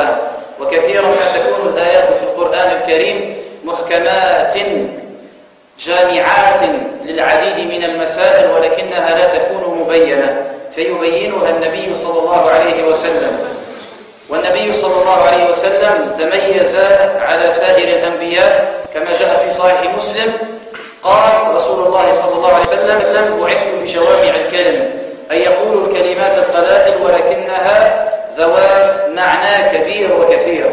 القرآن. وكثيرا ما تكون الآيات في القرآن الكريم محكمات جامعات للعديد من المسائل ولكنها لا تكون مبينة فيبينها النبي صلى الله عليه وسلم. والنبي صلى الله عليه وسلم تميز على سائر الأنبياء كما جاء في صحيح مسلم قال رسول الله صلى الله عليه وسلم بعثت بجوامع الكلم أي يقول الكلمات القلائل ولكنها ذوات معنى كبير وكثير.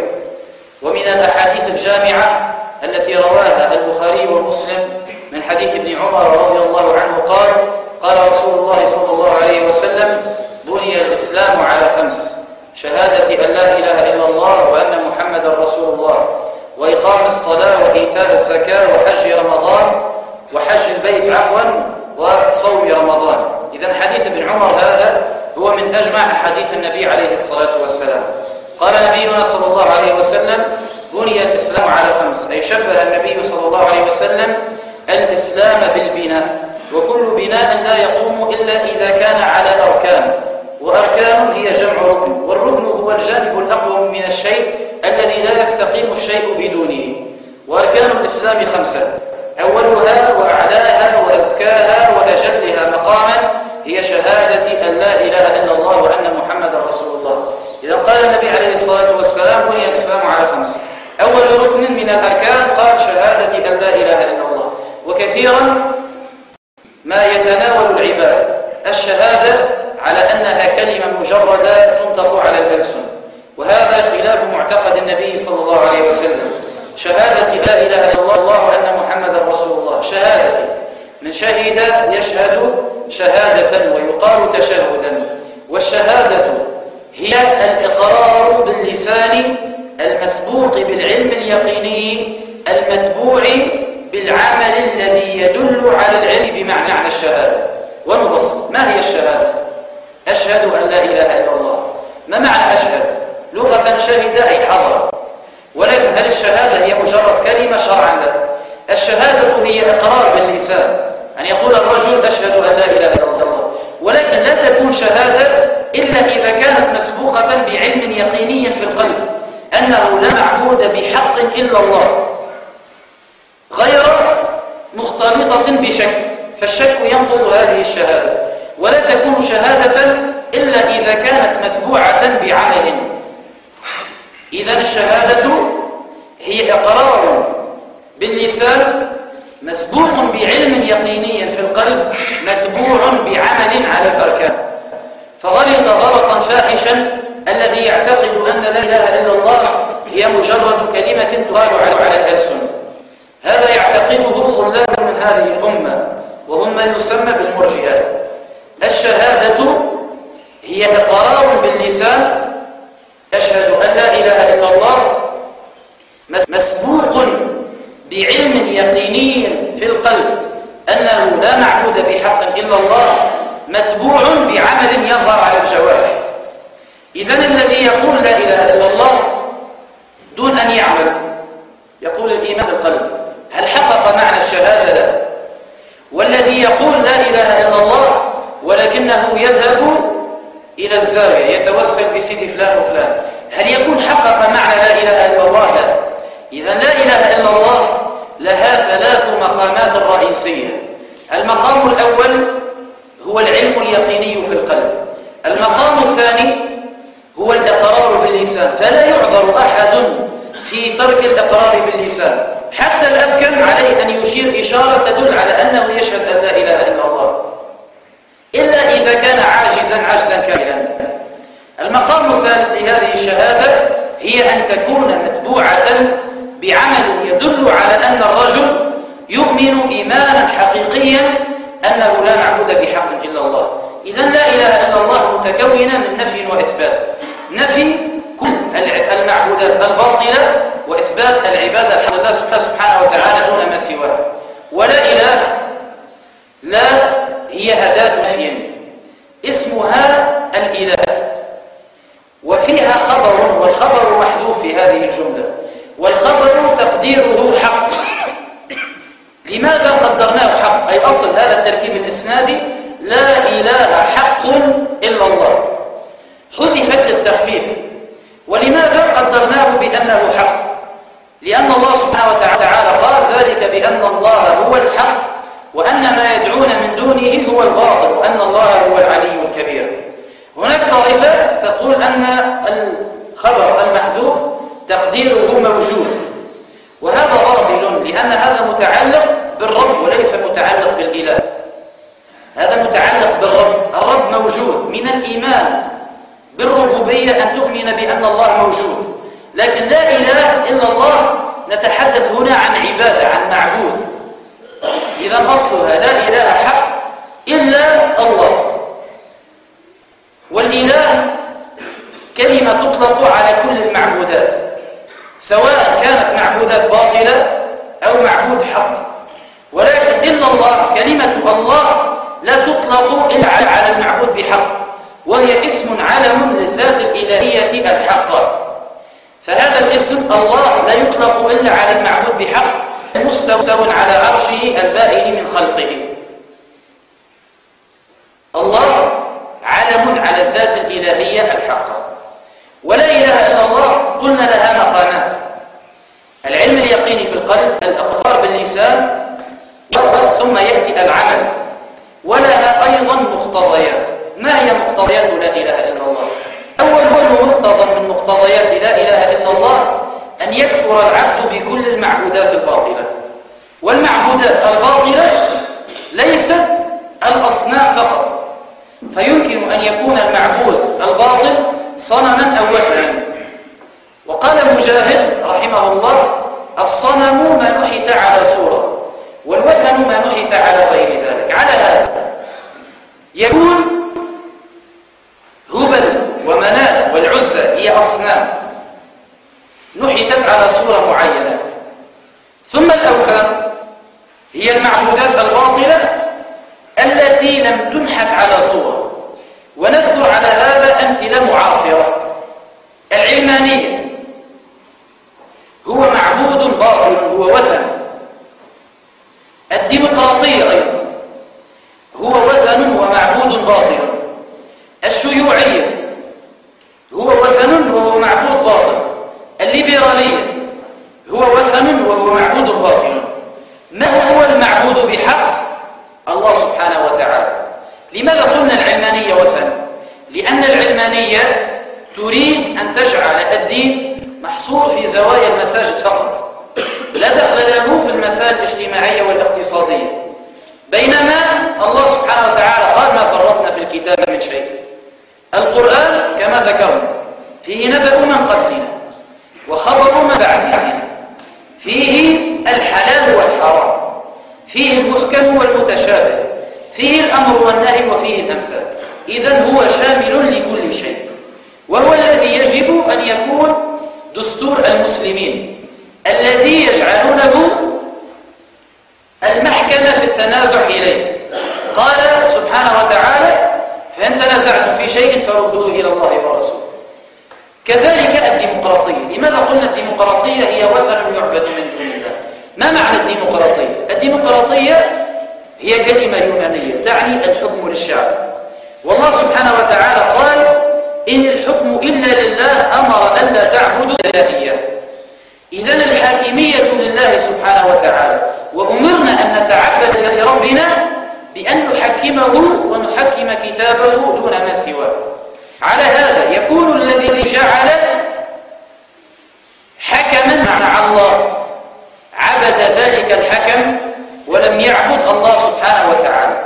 ومن الأحاديث الجامعة التي رواها البخاري ومسلم من حديث ابن عمر رضي الله عنه قال قال رسول الله صلى الله عليه وسلم بني الإسلام على خمس شهادة أن لا إله إلا الله وأن محمد رسول الله وإقام الصلاة وإيتاء الزكاة وحج رمضان وحج البيت عفوا وصوم رمضان. إذا حديث ابن عمر هذا هو من أجمع حديث النبي عليه الصلاة والسلام. قال نبينا صلى الله عليه وسلم بني الإسلام على خمس. أي شبه النبي صلى الله عليه وسلم الإسلام بالبناء وكل بناء لا يقوم إلا إذا كان على أركان وأركان هي جمع ركن والركن هو الجانب الأقوم من الشيء الذي لا يستقيم الشيء بدونه. وأركان الإسلام خمسة أولها وأعلاها وأزكاها وأجلها مقاما هي شهادة أن لا إله إلا الله وأن محمد رسول الله. إذا قال النبي عليه الصلاة والسلام بني الإسلام على خمس. أول ركن من الأركان قال شهادة أن لا إله إلا الله. وكثيرا ما يتناول العباد الشهادة على أنها كلمة مجردة تنطق على الألسن وهذا خلاف معتقد النبي صلى الله عليه وسلم. شهادة لا إله إلا الله وأن محمد رسول الله. شهادة. من شهد يشهد شهادة ويقال تشهدا. والشهادة هي الإقرار باللسان المسبوق بالعلم اليقيني المتبوع بالعمل الذي يدل على العلم بمعنى الشهادة. ونبسط ما هي الشهادة؟ أشهد أن لا إله إلا الله. ما معنى أشهد؟ لغة شهد أي حضر. ولكن هل الشهادة هي مجرد كلمة شرعا؟ لا الشهادة هي إقرار باللسان. أن يقول الرجل أشهد أن لا إله إلا الله. ولكن لا تكون شهادة إلا إذا كانت مسبوقة بعلم يقيني في القلب أنه لا معبود بحق إلا الله غير مختلطة بشك فالشك ينقض هذه الشهادة. ولا تكون شهادة إلا إذا كانت متبوعة بعمل. إذا الشهادة هي إقرار باللسان مسبوق بعلم يقيني في القلب متبوع بعمل على الأركان. فغلط غلطا فاحشا الذي يعتقد أن لا إله إلا الله هي مجرد كلمة تقال على الألسن. هذا يعتقده ظلام من هذه الأمة وهم من يسمى بالمرجئة الشهادة هي إقرار باللسان أشهد أن لا إله إلا الله مسبوق بعلم يقيني في القلب أنه لا معبود بحق إلا الله متبوع بعمل يظهر على الجوارح. إذن الذي يقول لا إله إلا الله دون أن يعمل يقول الإيمان القلب. هل حقق معنى الشهادة؟ لا. والذي يقول لا إله إلا الله ولكنه يذهب إلى الزاوية يتوسل بسيد فلان وفلان. هل يكون حقق معنى لا إله إلا الله؟ لا. إذا لا إله إلا الله لها ثلاث مقامات رئيسية. المقام الأول هو العلم اليقيني في القلب. المقام الثاني هو الإقرار باللسان. فلا يعذر أحد في ترك الإقرار باللسان. حتى الأذكر عليه أن يشير إشارة تدل على أنه يشهد أن لا إله إلا الله؟ إلا إذا كان عاجزا عجزا كاملا. المقام الثالث لهذه الشهادة هي أن تكون متبوعة بعمل يدل على أن الرجل يؤمن إيمانا حقيقيا أنه لا معبود بحق إلا الله. إذا لا إله إلا الله متكونة من نفي وإثبات. نفي كل المعبودات الباطلة وإثبات العبادة الحق الله سبحانه وتعالى دون ما سواه. ولا إله لا هي أداة نفي. اسمها الإله. وفيها خبر والخبر محذوف في هذه الجملة. والخبر تقديره حق. لماذا قدرناه حق؟ أي أصل هذا التركيب الإسنادي لا إله حق إلا الله. حذفت للتخفيف ولماذا قدرناه بأنه حق؟ لأن الله سبحانه وتعالى قال ذلك بأن الله هو الحق وأن ما يدعون من دونه هو الباطل وأن الله هو العلي الكبير. هناك طائفة تقول أن الخبر المحذوف تقديره موجود. وهذا باطل لأن هذا متعلق بالرب وليس متعلق بالإله. هذا متعلق بالرب. الرب موجود من الإيمان بالربوبية أن تؤمن بأن الله موجود. لكن لا إله إلا الله. نتحدث هنا عن عبادة عن معبود. إذا أصلها لا إله حق إلا الله. والإله كلمة تطلق على كل المعبودات. سواء كانت معبودات باطلة أو معبود حق. ولكن إلا الله كلمة الله لا تطلق إلا على المعبود بحق وهي اسم علم للذات الإلهية الحق. فهذا الاسم الله لا يطلق إلا على المعبود بحق مستوى على عرشه البائن من خلقه. الله علم على الذات الإلهية الحقة ولا إله إلا الله قلنا لها مقامات. العلم اليقيني في القلب الأقرار باللسان ثم يأتي العمل. ولها أيضا مقتضيات. ما هي مقتضيات لا إله إلا الله؟ أول مقتضى من مقتضيات لا إله إلا الله أن يكفر العبد بكل المعبودات الباطلة. والمعبودات الباطلة ليست الأصنام فقط. فيمكن أن يكون المعبود الباطل صنما أو وثنا. وقال مجاهد رحمه الله الصنم ما نحت على صورة والوثن ما نحت على غير ذلك. على هذا يكون هبل ومنات والعزى هي أصنام نحتت على صورة معينة. ثم الأوثان هي المعبودات الباطلة التي لم تنحت على صورة. ونذكر على هذا أمثلة معاصرة. العلمانية. هو معبود باطل هو وثن. الديمقراطية أيضا. هو وثن ومعبود باطل. الشيوعية. هو وثن وهو معبود باطل. الليبرالية. هو وثن وهو معبود باطل. ما هو المعبود بحق؟ الله سبحانه وتعالى. لماذا قلنا العلمانية وثن لأن العلمانية تريد أن تجعل الدين محصور في زوايا المساجد فقط. لا دخل له في المسائل الاجتماعية والاقتصادية. بينما الله سبحانه وتعالى قال ما فرطنا في الكتاب من شيء القرآن كما ذكرنا فيه نبأ من قبلنا وخبر من بعدنا. فيه الحلال والحرام فيه المحكم والمتشابه. فيه الأمر والنهي وفيه الأمثال. إذا هو شامل لكل شيء. وهو الذي يجب أن يكون دستور المسلمين الذي يجعلونه المحكمة في التنازع إليه. قال سبحانه وتعالى فإن تنازعتم في شيء فردوه إلى الله ورسوله. كذلك الديمقراطية. لماذا قلنا الديمقراطية هي وثن يعبد من دون الله؟ ما معنى الديمقراطية؟ الديمقراطية هي كلمة يونانية تعني الحكم للشعب. والله سبحانه وتعالى قال إن الحكم إلا لله أمر ألا تعبدوا إلا إياه إذن الحاكمية لله سبحانه وتعالى. وأمرنا أن نتعبد لربنا بأن نحكمه ونحكم كتابه دون ما سواه. على هذا يكون الذي جعل حكما مع الله عبد ذلك الحكم ولم يعبد الله سبحانه وتعالى.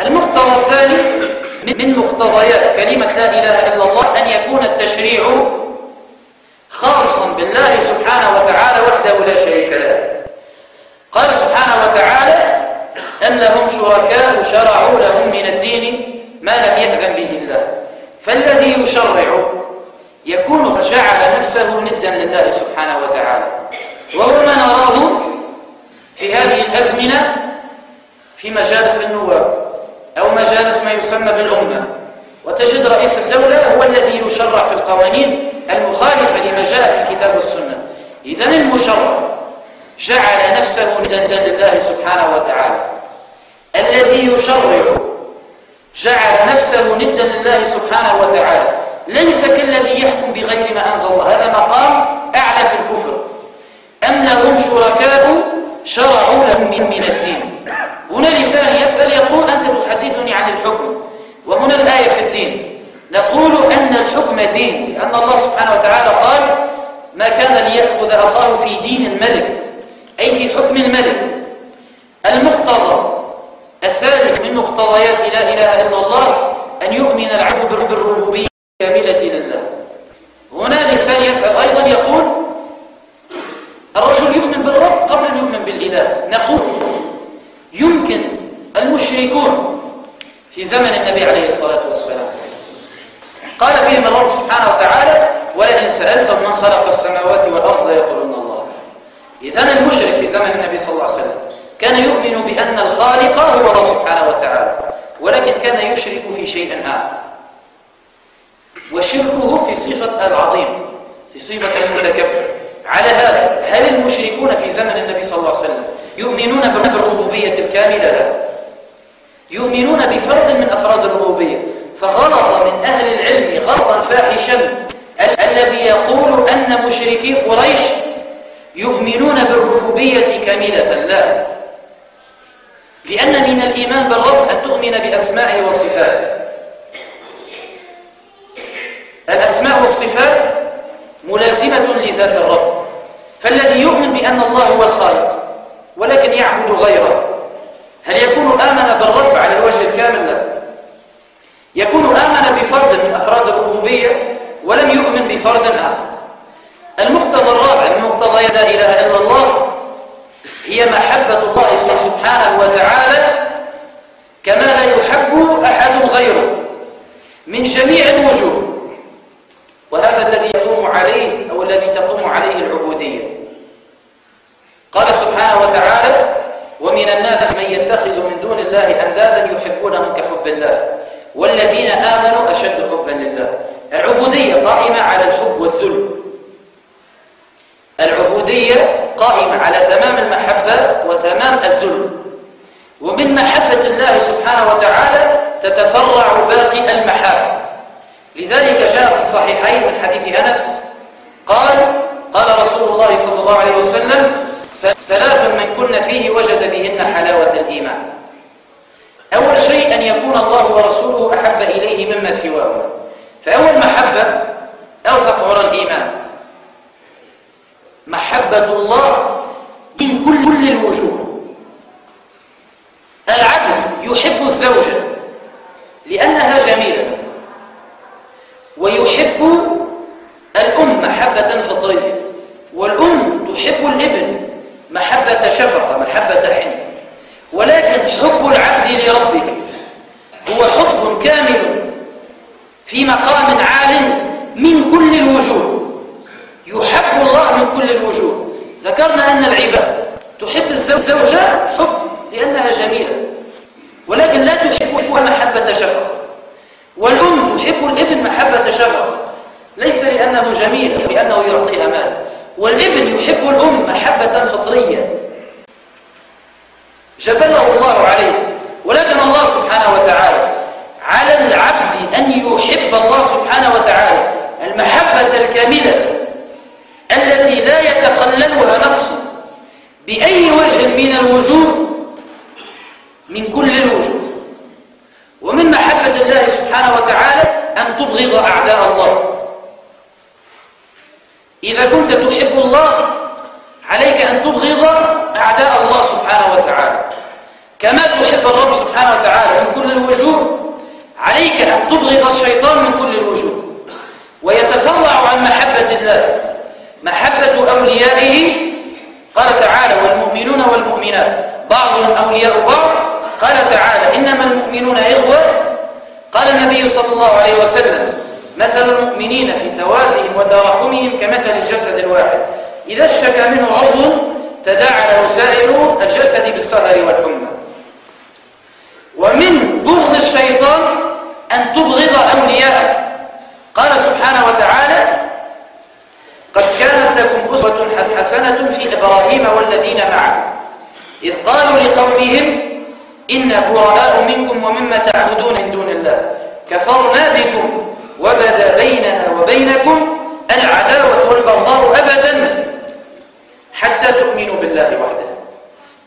المقتضى الثالث من مقتضيات كلمة لا إله إلا الله أن يكون التشريع خاصا بالله سبحانه وتعالى وحده لا شريك له. قال سبحانه وتعالى أن لهم شركاء شرعوا لهم من الدين ما لم يأذن به الله. فالذي يشرع يكون جعل نفسه ندا لله سبحانه وتعالى. وهو ما نراه في هذه الأزمنة في مجالس النواب أو مجالس ما يسمى بالأمة. وتجد رئيس الدولة هو الذي يشرع في القوانين المخالفة لما جاء في الكتاب والسنة إذن المشرع جعل نفسه ندا لله سبحانه وتعالى. الذي يشرع جعل نفسه ندا لله سبحانه وتعالى. ليس كالذي يحكم بغير ما أنزل الله. هذا مقام أعلى في الكفر. أم لهم شركاء شرعوا لهم من, من الدين. هنا لسان يسأل يقول أنت تحدثني عن الحكم. وهنا الآية في الدين. نقول أن الحكم دين لأن الله سبحانه وتعالى قال ما كان ليأخذ أخاه في دين الملك. أي في حكم الملك. المقتضى الثالث من مقتضيات لا إله إلا الله أن يؤمن العبد بالربوبية كاملة لله. هنا لسان يسأل أيضا يقول الرجل يؤمن بالرب؟ بالإله نقول يمكن المشركون في زمن النبي عليه الصلاة والسلام. قال فيهم الرب سبحانه وتعالى ولئن سألتم من خلق السماوات والأرض ليقولون الله. إذن المشرك في زمن النبي صلى الله عليه وسلم كان يؤمن بأن الخالق هو الله سبحانه وتعالى ولكن كان يشرك في شيء آخر. وشركه في صفة العظيم في صفة المتكبر. على هذا هل المشركون في زمن النبي صلى الله عليه وسلم يؤمنون بالربوبية الكاملة؟ لا. يؤمنون بفرد من أفراد الربوبية. فغلط من أهل العلم غلطا فاحشا الذي يقول أن مشركي قريش يؤمنون بالربوبية كاملة. لا. لأن من الإيمان بالرب أن تؤمن بأسمائه وصفاته الأسماء والصفات ملازمة لذات الرب فالذي يؤمن بأن الله هو الخالق ولكن يعبد غيره. هل يكون آمن بالرب على الوجه الكامل؟ لا. يكون آمن بفرد من أفراد الربوبية ولم يؤمن بفرد آخر. المقتضى الرابع من مقتضى لا إله إلا الله هي محبة الله سبحانه وتعالى كما لا يحب أحد غيره من جميع الوجوه. وهذا الذي يقوم عليه أو الذي تقوم عليه العبودية. قال سبحانه وتعالى ومن الناس من يتخذ من دون الله أندادا يحبونهم كحب الله والذين آمنوا أشد حبا لله. العبودية قائمة على الحب والذل. العبودية قائمة على تمام المحبة وتمام الذل. ومن محبة الله سبحانه وتعالى تتفرع باقي المحاب. لذلك جاء في الصحيحين من حديث أنس قال قال رسول الله صلى الله عليه وسلم ثلاث من كن فيه وجد بهن حلاوة الإيمان. أول شيء أن يكون الله ورسوله أحب إليه مما سواه. فأول محبة أوثق عرى الإيمان. محبة الله من كل, الوجوه. العبد يحب الزوجة لأنها جميلة.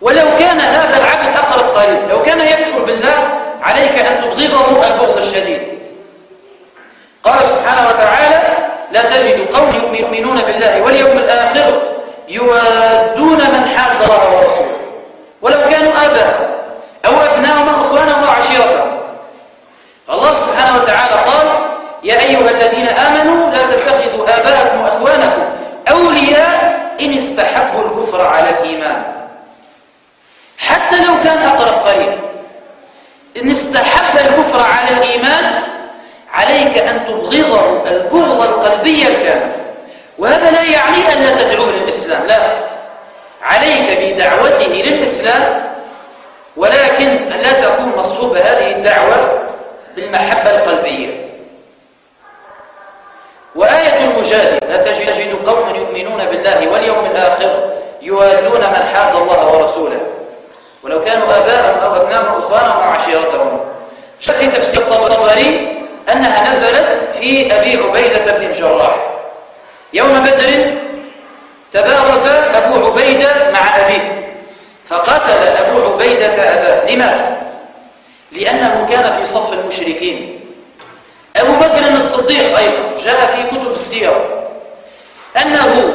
ولو كان هذا العبد أقرب قريب لو كان يكفر بالله عليك أن تبغضه البغض الشديد. قال سبحانه وتعالى لا تجد قوم يؤمنون بالله واليوم الآخر يوادون من حاد الله ورسوله. ولو كانوا آباء أو أبناءهم أو أخوانهم أو عشيرتهم. الله سبحانه وتعالى قال يا أيها الذين آمنوا لا تتخذوا آباءكم وأخوانكم أولياء إن استحبوا الكفر على الإيمان. حتى لو كان أقرب قريب. إن استحب الكفر على الإيمان عليك أن تبغضه البغض القلبي الكامل. وهذا لا يعني أن لا تدعوه للإسلام لا. عليك بدعوته للإسلام ولكن لا تكون مصحوب هذه الدعوة بالمحبة القلبية. وآية المجادل لا تجد قوما يؤمنون بالله واليوم الآخر يوادون من حاد الله ورسوله. ولو كانوا آباءهم أو أبناءهم أو إخوانهم أو عشيرتهم. في تفسير الطبري أنها نزلت في أبي عبيدة بن الجراح يوم بدر تبارز أبو عبيدة مع أبيه فقتل أبو عبيدة أباه. لماذا؟ لأنه كان في صف المشركين. أبو بكر الصديق أيضا جاء في كتب السيرة أنه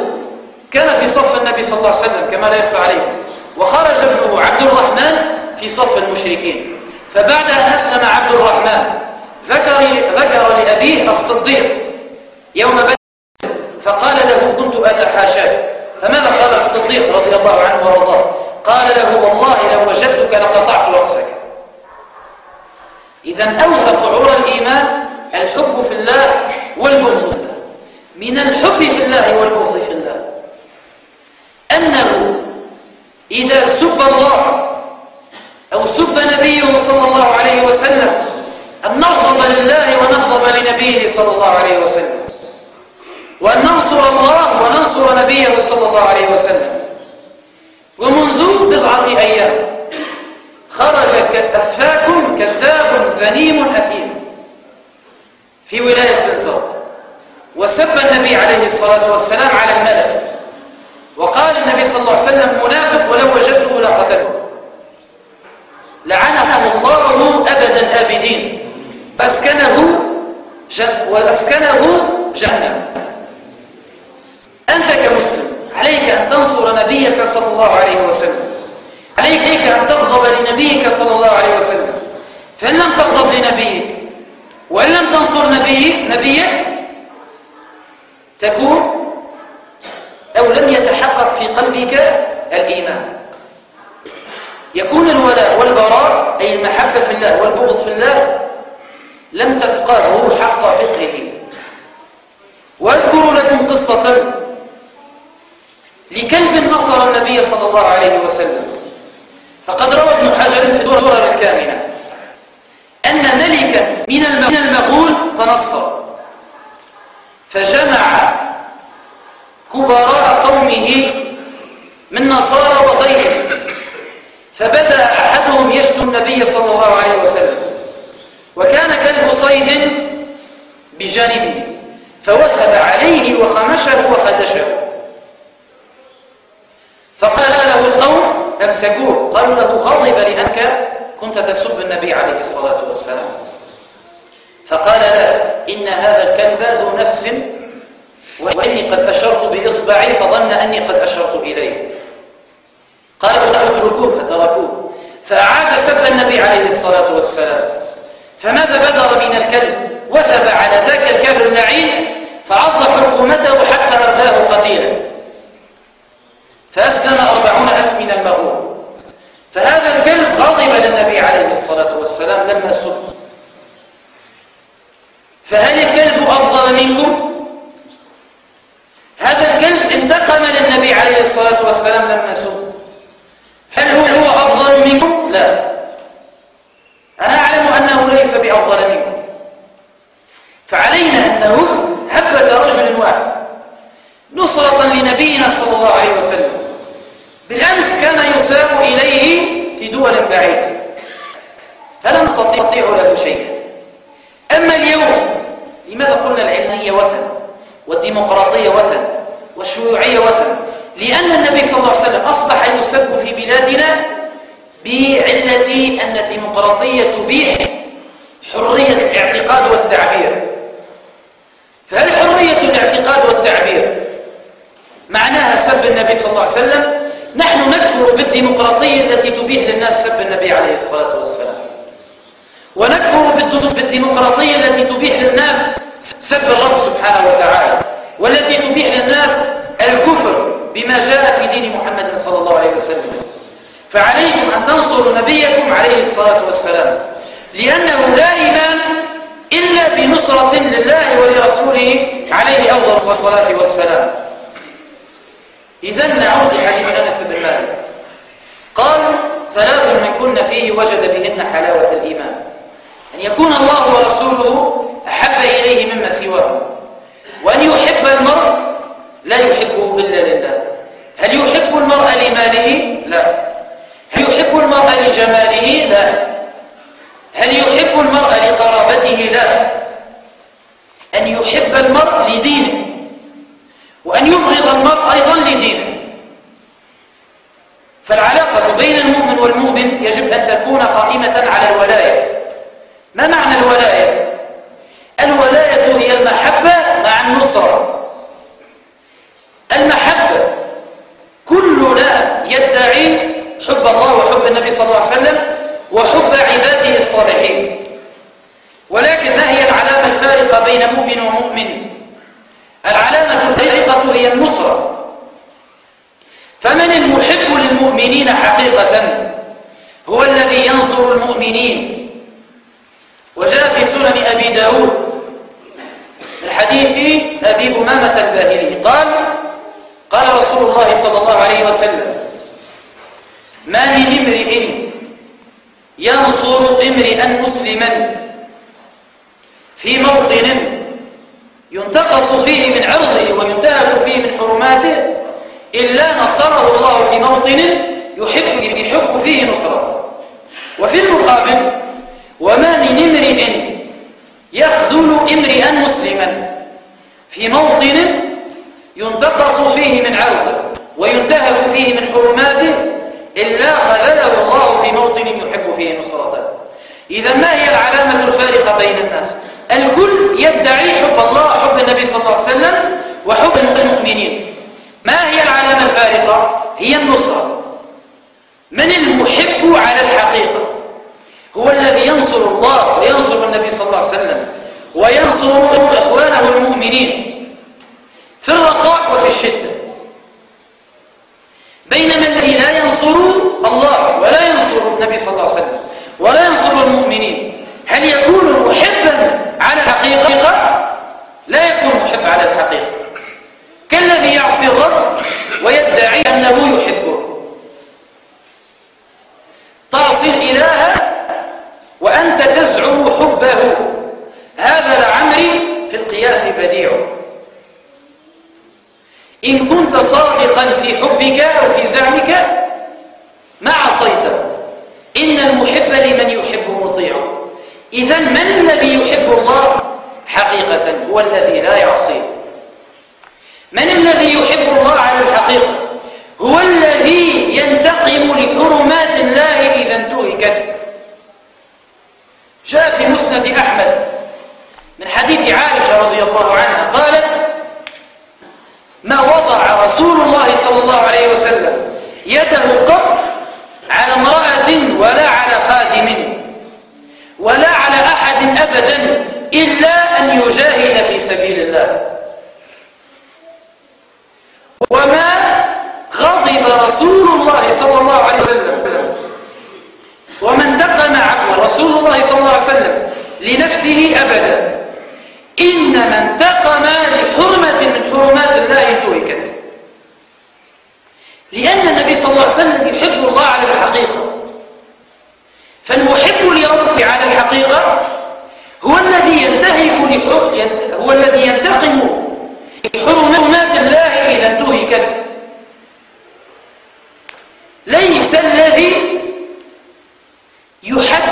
كان في صف النبي صلى الله عليه وسلم كما لا يخفى عليه. وخرج ابنه عبد الرحمن في صف المشركين. فبعد أن أسلم عبد الرحمن. ذكر, ذكر لأبيه الصديق يوم بدر فقال له كنت أتحاشاك. فماذا قال الصديق رضي الله عنه وارضاه؟ قال له والله لو وجدتك لقطعت رأسك. إذا أوثق عرى الإيمان الحب في الله والبغض من الحب في الله والبغض في الله. أنه إذا سب الله أو سب نبيه صلى الله عليه وسلم أن نغضب لله ونغضب لنبيه صلى الله عليه وسلم. وأن ننصر الله وننصر نبيه صلى الله عليه وسلم. ومنذ بضعة أيام خرج أفاك كذاب زنيم أثيم. في ولاية بن وسب النبي عليه الصلاة والسلام على الملك. وقال النبي صلى الله عليه وسلم منافق ولو وجدته لقتله لعنه الله أبد الآبدين. أسكنه وأسكنه جهنم. أنت كمسلم عليك أن تنصر نبيك صلى الله عليه وسلم. عليك أن تغضب لنبيك صلى الله عليه وسلم. فإن لم تغضب لنبيك وإن لم تنصر نبيك, نبيك تكون أو لم يتحقق في قلبك الإيمان. يكون الولاء والبراء أي المحبة في الله والبغض في الله لم تفقهوا حق فقهه. وأذكر لكم قصة لكلب نصر النبي صلى الله عليه وسلم. فقد روى ابن حجر في الدرر الكامنة أن ملكا من المغول تنصر فجمع كبراء قومه من نصارى وغيرهم. فبدأ أحدهم يشتم النبي صلى الله عليه وسلم. وكان كلب صيد بجانبه فوثب عليه وخمشه وخدشه. فقال له القوم أمسكوه. قالوا له غضب لأنك كنت تسب النبي عليه الصلاة والسلام. فقال لا إن هذا الكلب ذو نفس وإني قد أشرت بإصبعي فظن أني قد أشرت إليه. قال اتركوه فتركوه. فأعاد سب النبي عليه الصلاة والسلام. فماذا بدر من الكلب؟ وثب على ذاك الكافر اللعين فعض حكومته حتى أرداه قتيلا. فأسلم أربعون ألف من المغول. فهذا الكلب غضب للنبي عليه الصلاة والسلام لما سب. فهل الكلب أفضل منكم؟ هذا الكلب انتقم للنبي عليه الصلاة والسلام لما سب هل هو, أفضل منكم؟ لا. أنا أعلم أنه ليس بأفضل منكم. فعلينا أن نهب هبة رجل واحد. نصرة لنبينا صلى الله عليه وسلم. بالأمس كان يساق إليه في دول بعيدة. فلم نستطيع له شيئا. أما اليوم لماذا قلنا العلمية وثن والديمقراطية وثن؟ والشيوعية وثن. لأن النبي صلى الله عليه وسلم أصبح يسب في بلادنا بعلة أن الديمقراطية تبيح حرية الاعتقاد والتعبير. فهل حرية الاعتقاد والتعبير معناها سب النبي صلى الله عليه وسلم؟ نحن نكفر بالديمقراطية التي تبيح للناس سب النبي عليه الصلاة والسلام. ونكفر بالديمقراطية التي تبيح للناس سب الرب سبحانه وتعالى. والتي تبيح للناس الكفر بما جاء في دين محمد صلى الله عليه وسلم. فعليكم أن تنصروا نبيكم عليه الصلاة والسلام لأنه لا إيمان إلا بنصرة لله ولرسوله عليه أفضل الصلاة والسلام. إذا نعود لحديث أنس بن مالك. قال ثلاث من كن فيه وجد بهن حلاوة الإيمان. أن يكون الله ورسوله أحب إليه مما سواه وأن يحب المرء لا يحبه إلا لله هل يحب المرء لماله؟ لا هل يحب المرء لجماله؟ لا هل يحب المرء لقرابته؟ لا أن يحب المرء لدينه وأن يبغض المرء أيضا لدينه فالعلاقة بين المؤمن والمؤمن يجب أن تكون قائمة على الولاية ما معنى الولاية؟ الولاية هي المحبة مع النصرة. المحبة كلنا يدعي حب الله وحب النبي صلى الله عليه وسلم وحب عباده الصالحين. ولكن ما هي العلامة الفارقة بين مؤمن ومؤمن؟ العلامة الفارقة هي النصرة. فمن المحب للمؤمنين حقيقة هو الذي ينصر المؤمنين. وجاء في سنن أبي داود الحديث أبي أمامة الباهلي. قال قال رسول الله صلى الله عليه وسلم ما من امرئ ينصر امرئا مسلما في موطن ينتقص فيه من عرضه وينتهك فيه من حرماته إلا نصره الله في موطن يحب يحب فيه نصرته وفي المقابل وما من امرئ يخذل امرئا مسلما. في موطن ينتقص فيه من عرضه وينتهك فيه من حرماته إلا خذله الله في موطن يحب فيه نصرته. إذا ما هي العلامة الفارقة بين الناس؟ الكل يدعي حب الله حب النبي صلى الله عليه وسلم وحب المؤمنين. ما هي العلامة الفارقة؟ هي النصرة. من المحب على الحقيقة؟ هو الذي ينصر الله وينصر النبي صلى الله عليه وسلم وينصر إخوانه المؤمنين في الرخاء وفي الشدة. بينما الذي لا ينصر الله ولا ينصر النبي صلى الله عليه وسلم ولا ينصر المؤمنين. هل يكون محبا على الحقيقة؟ لا يكون محب على الحقيقة. كالذي يعصي الرب ويدعي أنه يحبه. تعصي الإله وأنت تزعم حبه. هذا لعمري في القياس بديع. إن كنت صادقا في حبك أو في زعمك ما عصيته. إن المحب لمن يحب مطيع. إذا من الذي يحب الله حقيقة؟ هو الذي لا يعصيه. من الذي يحب الله على الحقيقة؟ هو الذي ينتقم لحرمات الله إذا انتهكت في مسند أحمد من حديث عائشة رضي الله عنها قالت ما وضع رسول الله صلى الله عليه وسلم يده قط على امرأة ولا على خادم ولا على أحد أبدا إلا أن يجاهد في سبيل الله. وما غضب رسول الله صلى الله عليه وسلم ومن انتقم عفوا رسول الله صلى الله عليه وسلم لنفسه أبدا. إنما انتقم لحرمة من حرمات الله انتهكت لأن النبي صلى الله عليه وسلم يحب الله على الحقيقة. فالمحب لربه على الحقيقة هو الذي ينتهك هو الذي ينتقم لحرمات الله إذا انتهكت. ليس الذي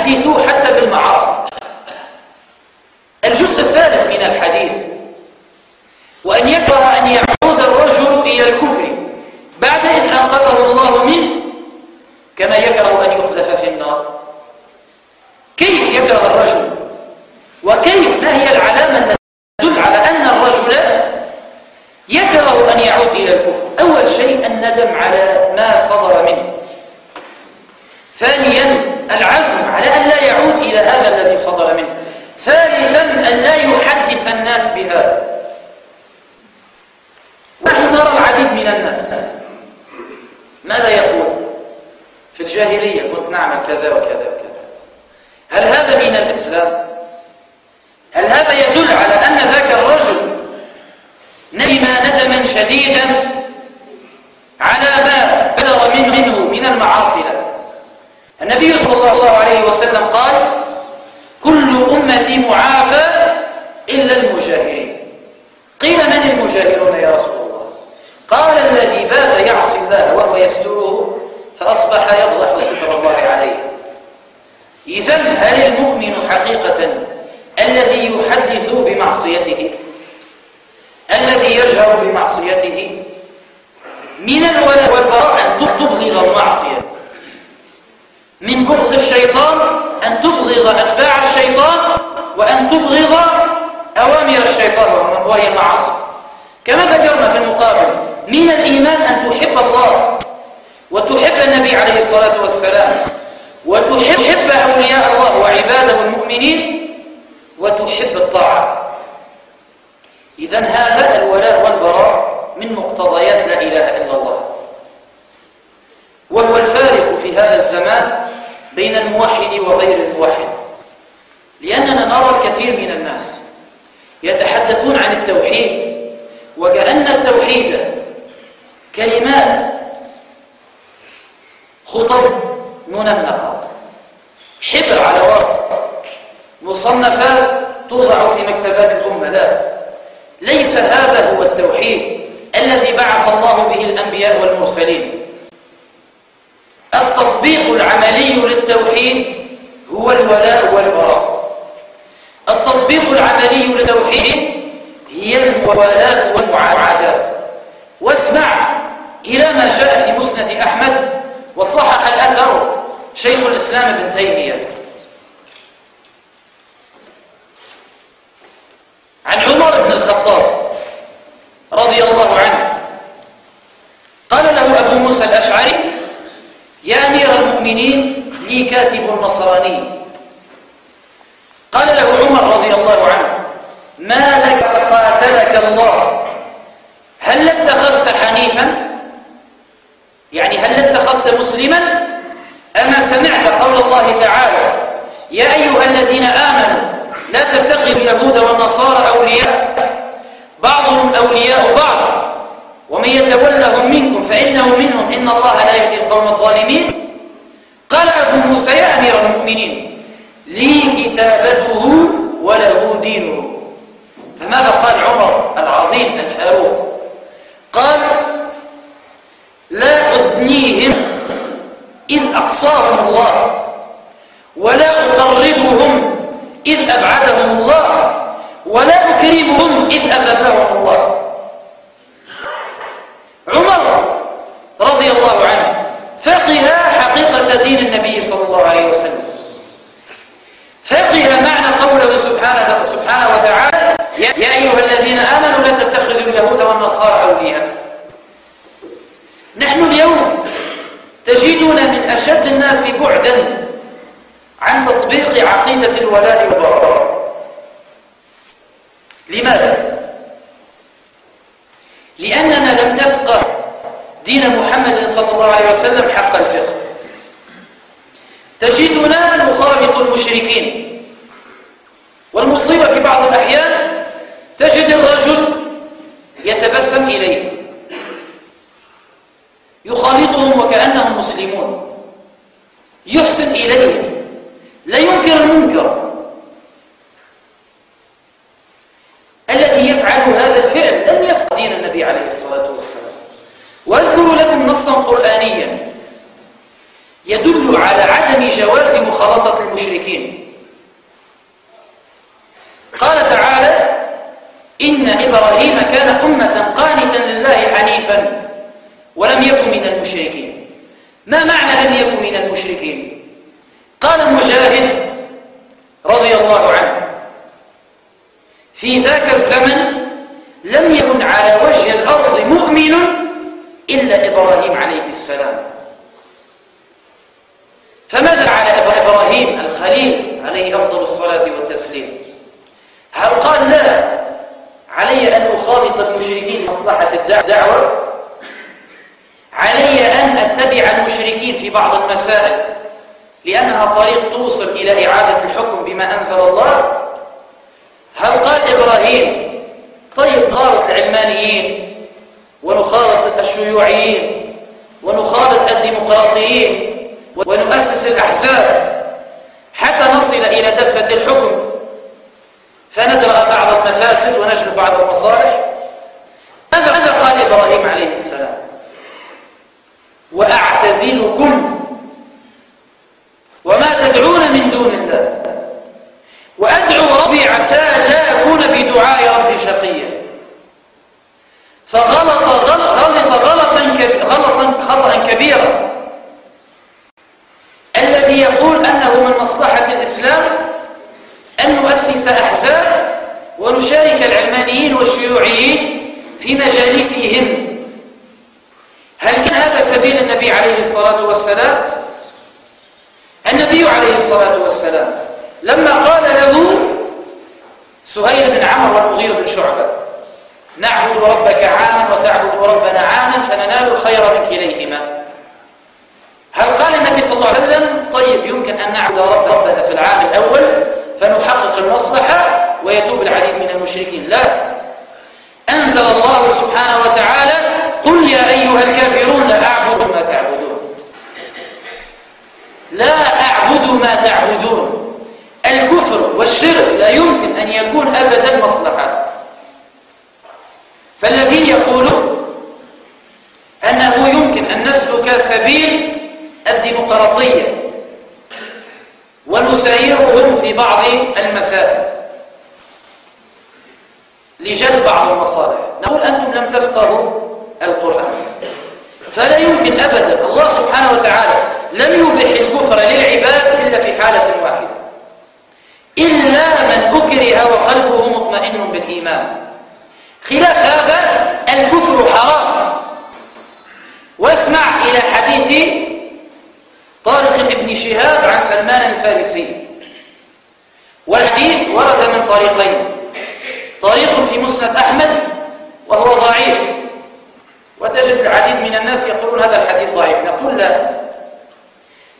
يحدث حتى بالمعاصي. الجزء الثالث من الحديث وأن يكره أن يعود الرجل إلى الكفر بعد إن أنقذه الله منه كما يكره أن يقذف في النار. كيف يكره الرجل؟ وكيف ما هي العلامة التي تدل على أن الرجل يكره أن يعود إلى الكفر؟ أول شيء الندم على ما صدر منه. ثانيا العزم على أن لا يعود إلى هذا الذي صدر منه. ثالثا أن لا يحدث الناس بهذا. نحن نرى العديد من الناس. ماذا يقول؟ في الجاهلية كنت نعمل كذا وكذا وكذا. هل هذا من الإسلام؟ هل هذا يدل على أن ذاك الرجل ندم ندما شديدا على ما بلغ منه من المعاصي النبي صلى الله عليه وسلم قال كل أمتي معافى إلا المجاهرين. قيل من المجاهرون يا رسول الله؟ قال الذي بات يعصي الله وهو يستره فأصبح يفضح ستر الله عليه. إذا هل المؤمن حقيقة الذي يحدث بمعصيته؟ الذي يجهر بمعصيته؟ من الولاء والبراء أن تبغض المعصية. من بغض الشيطان أن تبغض أتباع الشيطان وأن تبغض أوامر الشيطان وهي المعاصي كما ذكرنا في المقابل من الإيمان أن تحب الله وتحب النبي عليه الصلاة والسلام وتحب أولياء الله وعباده المؤمنين وتحب الطاعة. إذا هذا الولاء والبراء من مقتضيات لا إله إلا الله. وهو الفارق في هذا الزمان بين الموحد وغير الموحد. لأننا نرى الكثير من الناس يتحدثون عن التوحيد وكأن التوحيد كلمات خطب منمقة حبر على ورق مصنفات توضع في مكتبات الأمة لا ليس هذا هو التوحيد الذي بعث الله به الأنبياء والمرسلين. التطبيق العملي للتوحيد هو الولاء والبراء. التطبيق العملي للتوحيد هي الموالاة والمعادات واسمع إلى ما جاء في مسند أحمد وصحح الأثر شيخ الإسلام ابن تيمية. عن عمر بن الخطاب رضي الله عنه قال له أبو موسى الأشعري يا أمير المؤمنين لي كاتب نصراني. قال له عمر رضي الله عنه ما لك قاتلك الله؟ هل اتخذت حنيفا؟ يعني هل اتخذت مسلما؟ أما سمعت قول الله تعالى يا أيها الذين آمنوا لا تتخذوا اليهود والنصارى أولياء. بعضهم أولياء بعض ومن يتولهم منكم فإنه منهم إن الله لا يهدي القوم الظالمين. قال أبو موسى يا أمير المؤمنين لي كتابته وله دينه. فماذا قال عمر العظيم الفاروق؟ قال لا أدنيهم إذ أقصاهم الله ولا أقربهم إذ أبعدهم الله ولا أكرمهم إذ أذلهم الله. عمر رضي الله عنه. فقه حقيقة دين النبي صلى الله عليه وسلم. فقه معنى قوله سبحانه, سبحانه وتعالى يا أيها الذين آمنوا لا تتخذوا اليهود والنصارى أولياء. نحن اليوم تجدنا من أشد الناس بعدا عن تطبيق عقيدة الولاء والبراء لماذا؟ لأننا لم نفقه دين محمد صلى الله عليه وسلم حق الفقه. تجدنا نخالط المشركين. والمصيبة في بعض الأحيان تجد الرجل يتبسم إليه. يخالطهم وكأنهم مسلمون. يحسن إليهم لا ينكر المنكر الذي يفعل هذا الفعل لم يفقه دين النبي عليه الصلاة والسلام واذكر لكم نصا قرآنيا يدل على عدم جواز مخالطة المشركين. قال تعالى إن إبراهيم كان أمة قانتا لله حنيفا ولم يكن من المشركين. ما معنى لم يكن من المشركين؟ قال المجاهد رضي الله عنه في ذاك الزمن لم يكن على وجه الأرض مؤمن إلا إبراهيم عليه السلام. فماذا على إبراهيم الخليل عليه أفضل الصلاة والتسليم؟ هل قال لا علي أن أخالط المشركين مصلحة الدعوة علي أن أتبع المشركين في بعض المسائل لأنها طريق توصل إلى إعادة الحكم بما أنزل الله؟ هل قال إبراهيم طيب نخالط العلمانيين ونخالط الشيوعيين ونخالط الديمقراطيين ونؤسس الأحزاب. حتى نصل إلى دفة الحكم. فندرأ بعض المفاسد ونجلب بعض المصالح. ماذا قال إبراهيم عليه السلام؟ وأعتزلكم وما تدعون من دون الله. وأدعو ربي عسى لا أكون بدعاء ربي شقيا. فغلط غلط غلطا غلطا خطأ كبيرا الذي يقول أنه من مصلحة الإسلام أن نؤسس أحزاب ونشارك العلمانيين والشيوعيين في مجالسهم هل كان هذا سبيل النبي عليه الصلاة والسلام؟ النبي عليه الصلاة والسلام لما قال له سهيل بن عمرو والمغير بن شعبة نعبد ربك عاما وتعبد ربنا عاما فننال الخير من كليهما هل قال النبي صلى الله عليه وسلم طيب يمكن أن نعبد ربنا في العام الأول فنحقق المصلحة ويتوب العديد من المشركين؟ لا. أنزل الله سبحانه وتعالى قل يا أيها الكافرون لا أعبد ما تعبدون. لا أعبد ما تعبدون. الكفر والشرك لا يمكن أن يكون أبدا مصلحة. فالذين يقولون أنه يمكن أن نسلك سبيل الديمقراطية ونسيرهم في بعض المسائل لجلب بعض المصالح. نقول أنتم لم تفقهوا القرآن. فلا يمكن أبدا. الله سبحانه وتعالى لم يبح الكفر للعباد إلا في حالة واحدة. إلا من أكره وقلبه مطمئن بالإيمان. خلاف هذا الكفر حرام. واسمع إلى حديث طارق بن شهاب عن سلمان الفارسي. والحديث ورد من طريقين. طريق في مسند أحمد وهو ضعيف. وتجد العديد من الناس يقولون هذا الحديث ضعيف. نقول لا.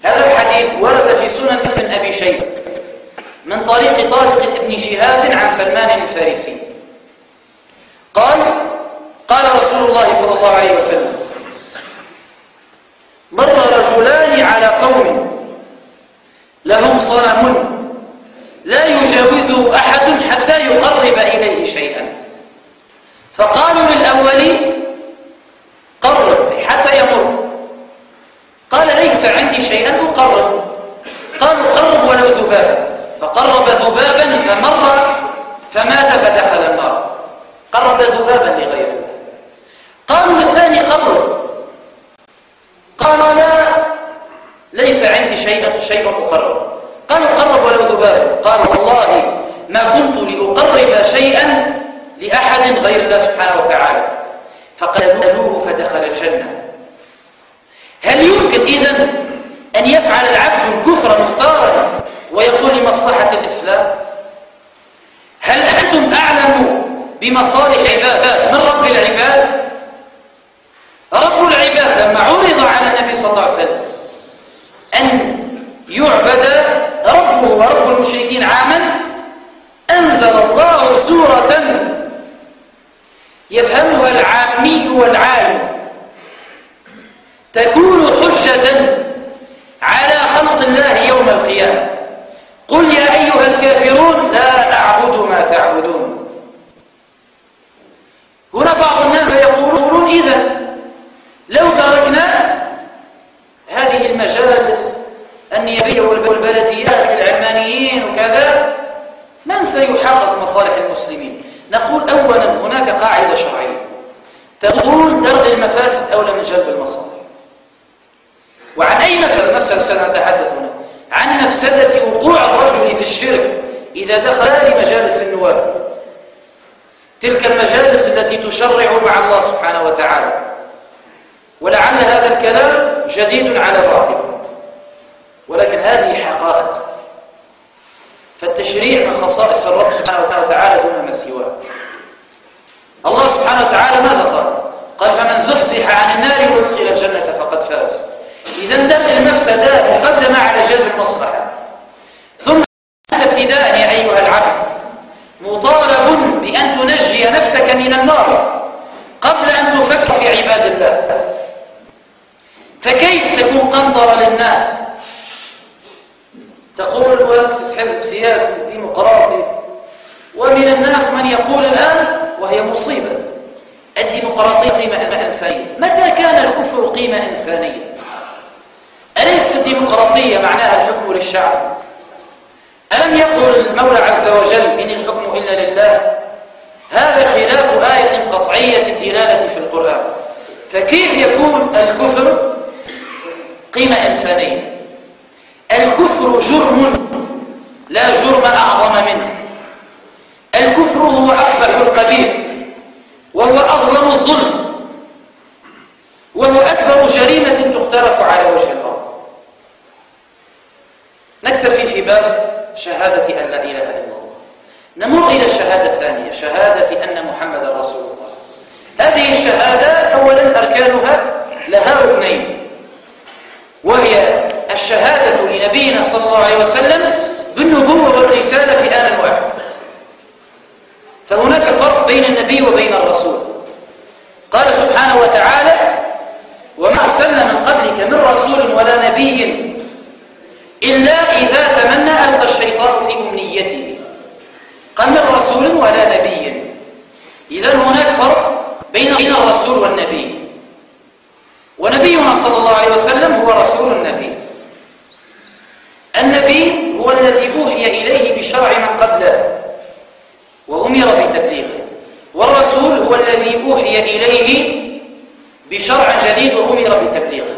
هذا الحديث ورد في سنن ابن أبي شيبة من طريق طارق بن شهاب عن سلمان الفارسي. قال قال رسول الله صلى الله عليه وسلم مر رجلان على قوم لهم صنم لا يجاوزه أحد حتى يقرب إليه شيئا. فقالوا للأول قرب حتى يمر. قال ليس عندي شيئا أقرب. قالوا قرب ولو ذبابا فقرب ذبابا فمر فمات فدخل النار. قرب ذبابا لغير الله قالوا الثاني قرب قال لا ليس عندي شيء شيء أقرب. قالوا قرب ولو ذبابا. قال والله ما كنت لأقرب شيئا لأحد غير الله سبحانه وتعالى. فقالوه فدخل الجنة. هل يمكن إذن أن يفعل العبد الكفر مختارا ويقول لمصلحة الإسلام؟ هل أنتم أعلم بمصالح عباد من رب العباد؟ رب العباد لما عرض على النبي صلى الله عليه وسلم أن يعبد ربه ورب المشركين عاما أنزل الله سورة يفهمها العامي والعالم. تكون حجة على خلق الله يوم القيامة. قل يا أيها الكافرون لا أعبد ما تعبدون. هنا بعض الناس يقولون إذا لو تركنا هذه المجالس النيابية والبلديات للعلمانيين وكذا من سيحقق مصالح المسلمين؟ نقول أولا هناك قاعدة شرعية تقول درء المفاسد أولى من جلب المصالح. وعن أي مفسدة مفسدة سنتحدث هنا. عن مفسدة وقوع الرجل في الشرك إذا دخل لمجالس النواب. تلك المجالس التي تشرع مع الله سبحانه وتعالى. ولعل هذا الكلام جديد على الرافضة ولكن هذه حقائق. فالتشريع من خصائص الرب سبحانه وتعالى دون ما سواه. الله سبحانه وتعالى ماذا قال؟ قال فمن زحزح عن النار وأدخل الجنة فقد فاز. إذا دم المفسدة مقدمة على جلب المصلحة. ثم أنت ابتداء يا أيها العبد مطالب بأن تنجي نفسك من النار قبل أن تفكر في عباد الله. فكيف تكون قنطرة للناس؟ تقول مؤسس حزب سياسي ديمقراطي ومن الناس من يقول الآن وهي مصيبة الديمقراطية قيمة إنسانية. متى كان الكفر قيمة إنسانية؟ أليس الديمقراطية معناها الحكم للشعب؟ ألم يقل المولى عز وجل إن الحكم إلا لله؟ هذا خلاف آية قطعية الدلالة في القرآن. فكيف يكون الكفر قيمة إنسانية؟ الكفر جرم لا جرم أعظم منه. الكفر هو أقبح القبيح وهو أظلم الظلم وهو أكبر جريمة تقترف على وجه الأرض. نكتفي في باب شهادة أن لا إله إلا الله. نمر إلى الشهادة الثانية شهادة أن محمد رسول الله. هذه الشهادة أولا أركانها لها ركنين. وهي الشهادة لنبينا صلى الله عليه وسلم بالنبوة والرسالة في آن واحد فهناك فرق بين النبي وبين الرسول. قال سبحانه وتعالى وما أرسلنا من قبلك من رسول ولا نبي إلا إذا تمنى ألقى الشيطان في أمنيته. قال من رسول ولا نبي. إذا هناك فرق بين الرسول والنبي. ونبينا صلى الله عليه وسلم هو رسول النبي. النبي هو الذي أوحي إليه بشرع من قبله وأمر بتبليغه. والرسول هو الذي أوحي إليه بشرع جديد وأمر بتبليغه.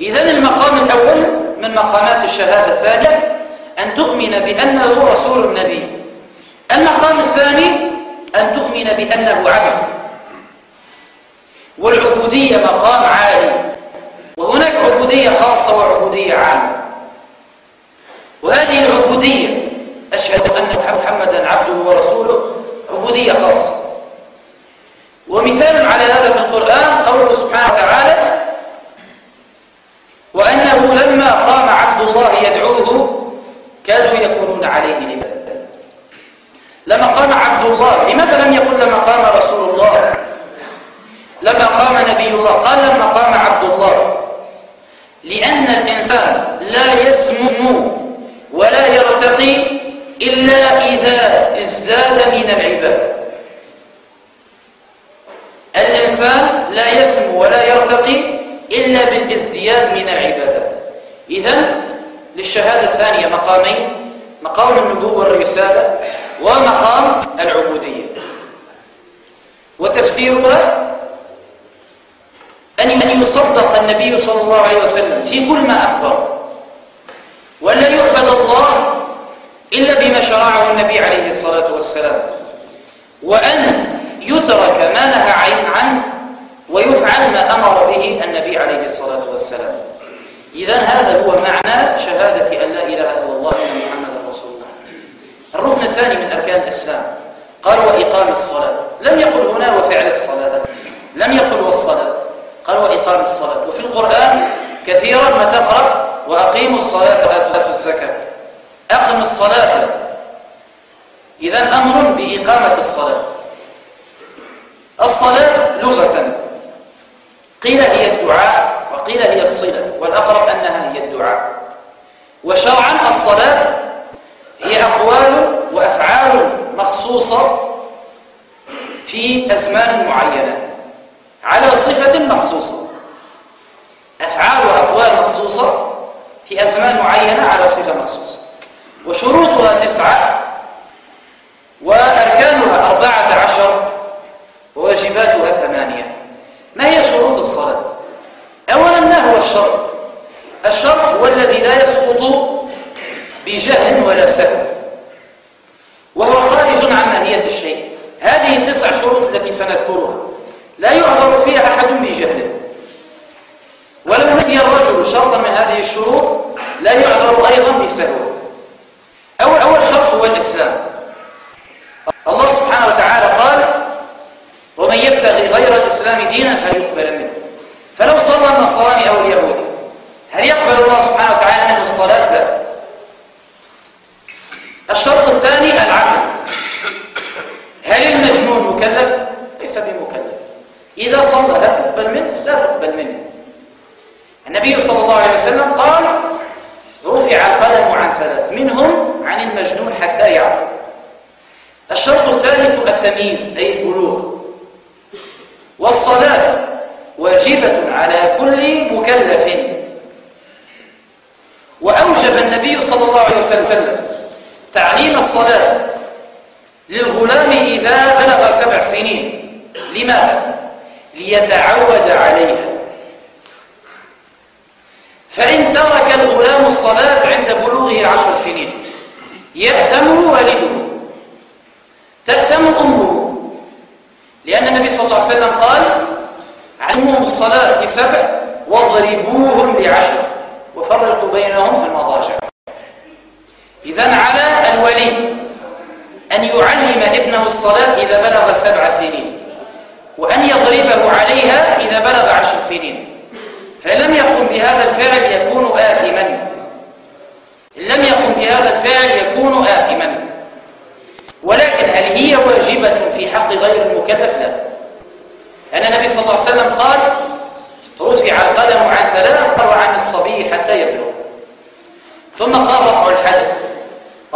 إذن المقام الأول من مقامات الشهادة الثانية أن تؤمن بأنه رسول النبي. المقام الثاني أن تؤمن بأنه عبد والعبودية مقام عالي وهناك عبودية خاصة وعبودية عامة. وهذه العبودية أشهد أن محمدا عبده ورسوله عبودية خاصة. ومثال على هذا في القرآن قوله سبحانه وتعالى وأنه لما قام عبد الله يدعوه كادوا يكونون عليه لبدا لما قام عبد الله لماذا لم يقل لما قام رسول الله؟ لما قام نبي الله قال لما قام عبد الله. لأن الإنسان لا يسمو ولا يرتقي إلا إذا ازداد من العبادة. الإنسان لا يسمو ولا يرتقي إلا بالازدياد من العبادات. إذا للشهادة الثانية مقامين مقام النبوة والرسالة. ومقام العبودية. وتفسيرها أن يصدق النبي صلى الله عليه وسلم في كل ما أخبر ولا يعبد الله إلا بما شرعه النبي عليه الصلاة والسلام وأن يترك ما نهى عنه ويفعل ما أمر به النبي عليه الصلاة والسلام. إذا هذا هو معنى شهادة أن لا إله إلا الله وأن محمد الركن الثاني من أركان الإسلام. قال وإقام الصلاة. لم يقل هنا وفعل الصلاة. لم يقل والصلاة. قال وإقام الصلاة. وفي القرآن كثيرا ما تقرأ وأقيموا الصلاة وآتوا الزكاة. أقم الصلاة. إذا أمر بإقامة الصلاة. الصلاة لغة. قيل هي الدعاء وقيل هي الصلة. والأقرب أنها هي الدعاء. وشرعا الصلاة هي أقوال وأفعال مخصوصة في أزمان معينة على صفة مخصوصة أفعال وأقوال مخصوصة في أزمان معينة على صفة مخصوصة وشروطها تسعة وأركانها أربعة عشر وواجباتها ثمانية ما هي شروط الصلاة؟ أولا ما هو الشرط؟ الشرط هو الذي لا يسقط بجهل ولا سهو. وهو خارج عن ماهية الشيء. هذه التسع شروط التي سنذكرها. لا يعذر فيها أحد بجهل ولو نسي الرجل شرطا من هذه الشروط لا يعذر أيضا بسهو أول, أول شرط هو الإسلام. الله سبحانه وتعالى قال ومن يبتغي غير الإسلام دينا فليقبل منه. فلو صلى النصراني أو اليهودي هل يقبل الله سبحانه وتعالى منه الصلاة؟ لا. الشرط الثاني العقل. هل المجنون مكلف؟ ليس بمكلف. إذا صلى هل تقبل منه؟ لا تقبل منه. النبي صلى الله عليه وسلم قال رفع القلم عن ثلاث منهم عن المجنون حتى يعقل. الشرط الثالث التمييز أي البلوغ. والصلاة واجبة على كل مكلف. وأوجب النبي صلى الله عليه وسلم تعليم الصلاة للغلام إذا بلغ سبع سنين. لماذا؟ ليتعود عليها. فإن ترك الغلام الصلاة عند بلوغه عشر سنين يأثم والده. تأثم أمه. لأن النبي صلى الله عليه وسلم قال علمهم الصلاة في سبع واضربوهم بعشر. وفرقوا بينهم في المضاجع. إذا على الولي أن يعلم ابنه الصلاة إذا بلغ سبع سنين وأن يضربه عليها إذا بلغ عشر سنين. فإن لم يقم بهذا الفعل يكون آثما. إن لم يقم بهذا الفعل يكون آثما. ولكن هل هي واجبة في حق غير المكلف؟ لا. لأن النبي صلى الله عليه وسلم قال رفع القلم عن ثلاث وعن الصبي حتى يبلغ. ثم قال رفع الحدث.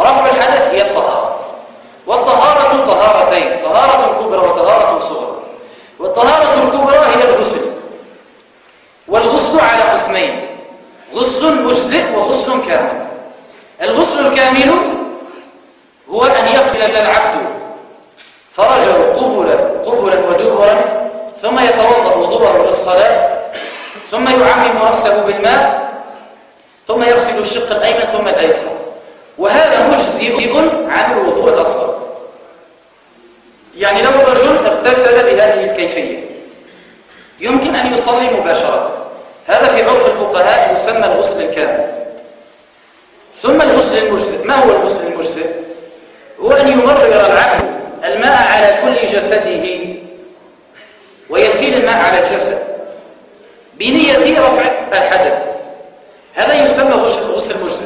رفع الحدث هي الطهارة. والطهارة طهارتين طهارة كبرى وطهارة صغرى والطهارة الكبرى هي الغسل. والغسل على قسمين غسل مجزئ وغسل كامل. الغسل الكامل هو أن يغسل العبد فرجه قبلا قبلا ودبرا ثم يتوضأ وضوءه للصلاة ثم يعمم رأسه بالماء ثم يغسل الشق الأيمن ثم الأيسر وهذا مجزئ عن الوضوء الأصغر. يعني لو الرجل اغتسل بهذه الكيفية يمكن أن يصلي مباشرة. هذا في عرف الفقهاء يسمى الغسل الكامل. ثم الغسل المجزئ ما هو الغسل المجزئ؟ هو أن يمرر العبد الماء على كل جسده ويسيل الماء على الجسد بنية رفع الحدث. هذا يسمى غسل المجزئ.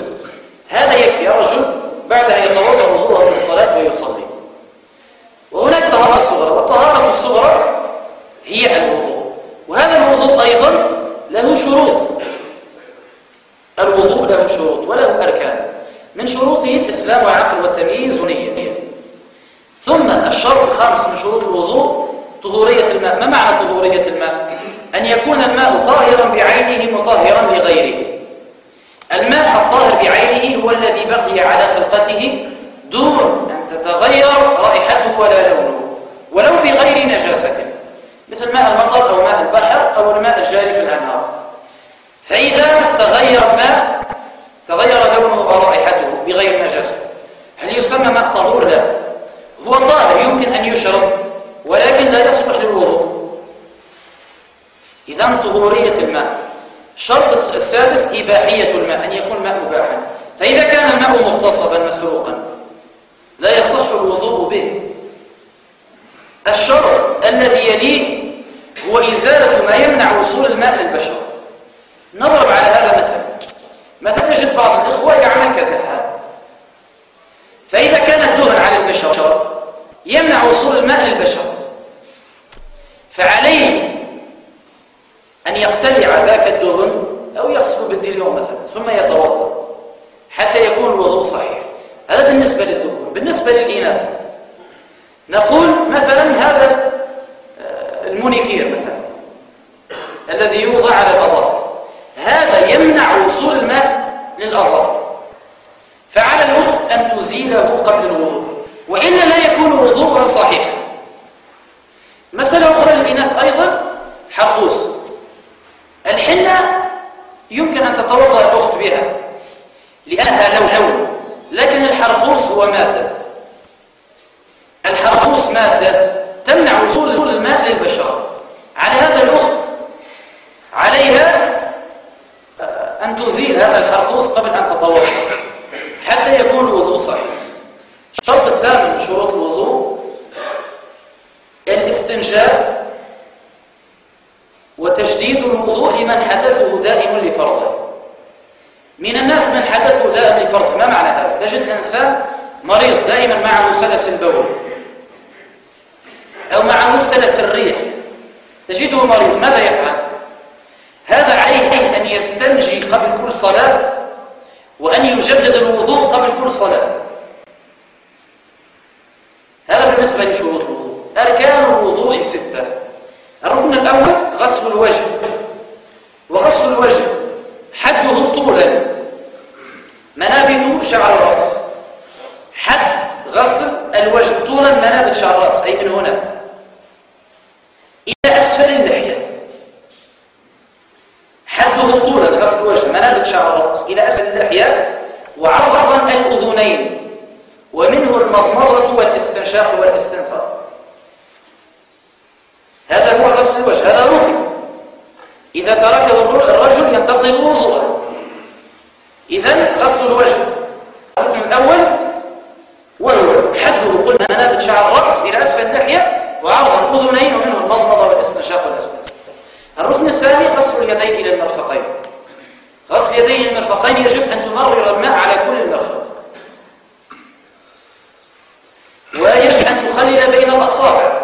هي الوضوء. وهذا الوضوء أيضا له شروط. الوضوء له شروط وله أركان. من شروطه الإسلام والعقل والتمييز ونية ثم الشرط الخامس من شروط الوضوء طهورية الماء. ما معنى طهورية الماء؟ أن يكون الماء طاهرا بعينه مطهرا لغيره. الماء الطاهر بعينه هو الذي بقي على خلقته دون أن تتغير رائحته ولا لونه. ولو بغير نجاسة. مثل ماء المطر أو ماء البحر أو الماء الجاري في الأنهار. فإذا تغير ماء تغير لونه ورائحته بغير نجاسة هل يسمى ماء طهور؟ لا. هو طاهر يمكن أن يشرب ولكن لا يصلح للوضوء. إذا طهورية الماء. الشرط السادس إباحية الماء أن يكون الماء مباحا. فإذا كان الماء مغتصبا مسروقا لا يصح الوضوء به. الشرط الذي يليه هو إزالة ما يمنع وصول الماء للبشر. نضرب على هذا مثلا. مثلا تجد بعض الإخوة يعمل كدهان فإذا كان الدهن على البشر يمنع وصول الماء للبشر. فعليه أن يقتلع ذاك الدهن أو يغسل بالدليون مثلا ثم يتوضأ حتى يكون الوضوء صحيح. هذا بالنسبة للذكور بالنسبة للإناث. نقول مثلا هذا آه، المونيكير مثلا الذي يوضع على الأظافر. هذا يمنع وصول الماء للأظافر. فعلى الأخت أن تزيله قبل الوضوء وإلا لا يكون وضوءها صحيحا. مسألة أخرى للإناث أيضا حقوس الحنة يمكن أن تتوضأ الأخت بها لأنها لون لون لكن الحرقوس هو مادة. الحرقوس مادة تمنع وصول الماء للبشرة على هذا الأخت عليها آه، أن تزيل هذا الحرقوس قبل أن تتوضأ حتى يكون الوضوء صحيح. الشرط الثامن من شروط الوضوء الاستنجاء وتجديد الوضوء لمن حدثه دائم لفرضه. من الناس من حدثه دائم لفرضه. ما معنى هذا؟ تجد إنسان مريض دائما معه سلس البول معه سلس الريح تجده مريض. ماذا يفعل؟ هذا عليه أن يستنجي قبل كل صلاة وأن يجدد الوضوء قبل كل صلاة. هذا بالنسبة لشروط الوضوء. أركان الوضوء ستة. الركن الأول غسل الوجه. وغسل الوجه حده طولا. منابت شعر الرأس. حد غسل الوجه طولا منابت شعر الرأس. أي من هنا؟ إلى أسفل اللحية. حده طولا غسل الوجه منابت شعر الرأس إلى أسفل اللحية وعرضا الأذنين. ومنه المضمضة والاستنشاق والاستنثار هذا هو غسل الوجه. هذا ركن. إذا تركه الرجل ينتقض وضوءه. إذا غسل الوجه. الركن الأول وهو حده. قلنا منابت شعر الرأس إلى أسفل اللحية وعرض الأذنين ومنه المضمضة والاستنشاق والاستنثار الركن الثاني غسل اليدين إلى المرفقين. غسل يدين المرفقين يجب أن تمرر الماء على كل المرفق. ويجب أن تخلل بين الأصابع.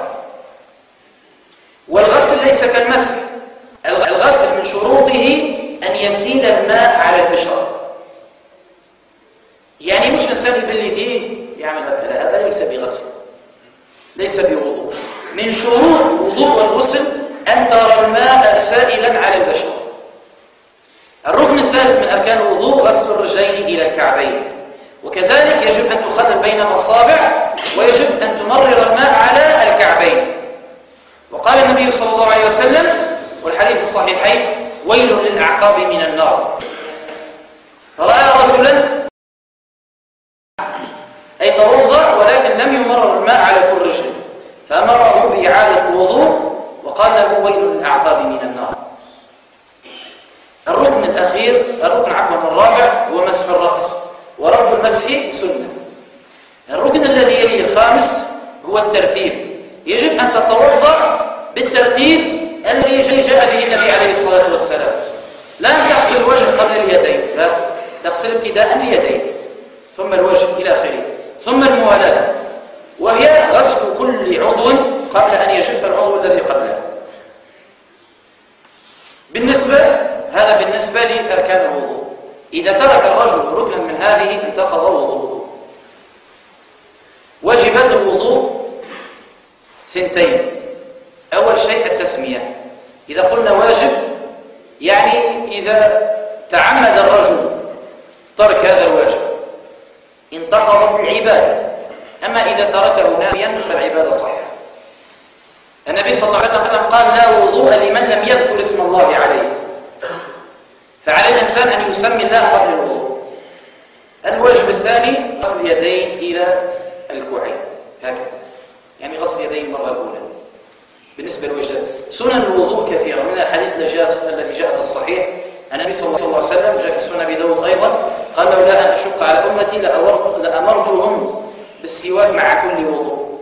والغسل ليس كالمسح الغسل من شروطه أن يسيل الماء على البشرة يعني مش نسمي باليدين يعمل هكذا هذا ليس بغسل. ليس بوضوء. من شروط وضوء والغسل أن ترى الماء سائلا على البشرة الركن الثالث من أركان الوضوء غسل الرجلين إلى الكعبين. وكذلك يجب أن تخلل بين الأصابع ويجب أن تمرر الماء على الكعبين. وقال النبي صلى الله عليه وسلم والحديث الصحيحين ويل للأعقاب من النار. رأى رجلا أي توضأ ولكن لم يمرر الماء على كل رجل. فأمره بإعادة الوضوء وقال له ويل للأعقاب من النار. الركن الأخير الركن عفوا الرابع هو مسح الرأس ورد المسح سنة. الركن الذي يليه الخامس هو الترتيب. يجب أن تتوضأ بالترتيب الذي جاء به النبي عليه الصلاة والسلام. لا تغسل الوجه قبل اليدين لا. تغسل ابتداء اليدين ثم الوجه إلى آخره ثم الموالاة. وهي غسل كل عضو قبل أن يجف العضو الذي قبله. بالنسبة هذا بالنسبة لأركان الوضوء. إذا ترك الرجل ركنا من هذه انتقض وضوءه. واجبات الوضوء ثنتين. أول شيء التسمية. إذا قلنا واجب يعني إذا تعمد الرجل ترك هذا الواجب. انتقضت العبادة. أما إذا تركه ناسيا فالعبادة صحيحة. النبي صلى الله عليه وسلم قال لا وضوء لمن لم يذكر اسم الله عليه. فعلى الإنسان أن يسمي الله قبل الوضوء. الواجب الثاني غسل اليدين إلى الكوعين. هكذا. يعني غسل اليدين المرة الأولى بالنسبة للوجدان سنن الوضوء كثيرة. من الحديث الذي جاء في الصحيح النبي صلى الله عليه وسلم جاء في سنن أبي داود أيضا قال لولا أن أشق على أمتي لأمرتهم بالسواك مع كل وضوء.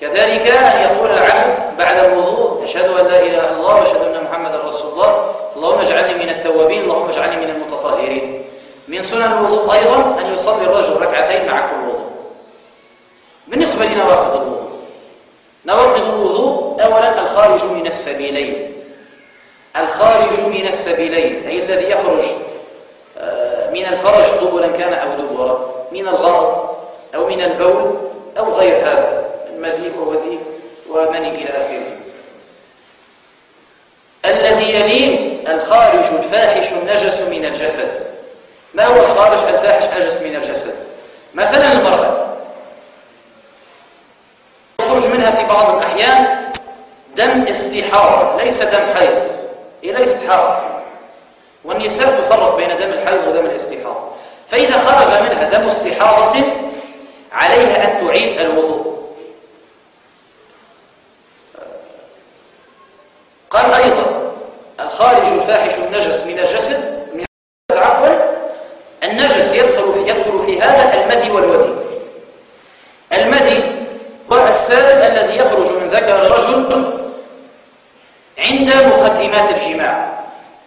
كذلك ان يقول العبد بعد الوضوء أشهد أن لا إله إلا الله وأشهد أن محمدا رسول الله. اللهم اجعلني من التوابين اللهم اجعلني من المتطهرين. من سنن الوضوء أيضا أن يصلي الرجل ركعتين مع كل وضوء. بالنسبة لنواقض الوضوء. نواقض الوضوء اولا الخارج من السبيلين. الخارج من السبيلين أي الذي يخرج آه، من الفرج قبلا كان أو دبرا من الغائط. أو من البول أو غير هذا المذيب ووديب ومني إلى آخره. الذي يليه الخارج الفاحش النجس من الجسد. ما هو الخارج الفاحش النجس من الجسد؟ مثلا المرأة. يخرج منها في بعض الأحيان دم استحارة ليس دم حيض. هي ليست حائض والنساء تفرق بين دم الحيض ودم الاستحاضة فإذا خرج منها دم استحاضة عليها أن تعيد الوضوء. قال أيضا الخارج الفاحش النجس من الجسد من عفوا النجس يدخل يدخل في هذا المذي والودي. المذي هو السائل الذي يخرج من ذكر رجل عند مقدمات الجماع.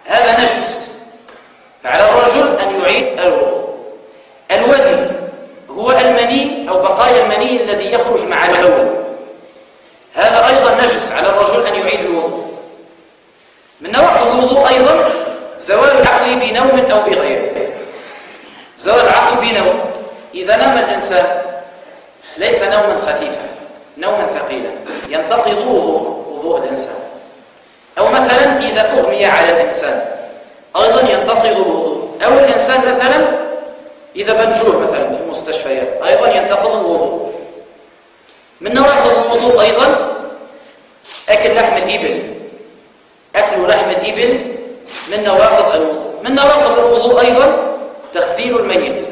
هذا نجس. فعلى الرجل أن يعيد الوضوء. الودي هو المني أو بقايا المني الذي يخرج مع البول هذا أيضا نجس على الرجل أن يعيد الوضوء من نواقض الوضوء أيضا زوال العقل بنوم أو بغيره زوال العقل بنوم. إذا نام الإنسان ليس نوما خفيفا نوما ثقيلا. ينتقض وضوء وضوء الإنسان. أو مثلا إذا أغمي على الإنسان أيضا ينتقض الوضوء أو الإنسان مثلا إذا بنجوه مثلا في المستشفيات أيضا ينتقض الوضوء. من نواقض الوضوء أيضا؟ أكل لحم الإبل. أكل لحم الإبل من نواقض الوضوء. من نواقض الوضوء أيضا؟ تغسيل الميت.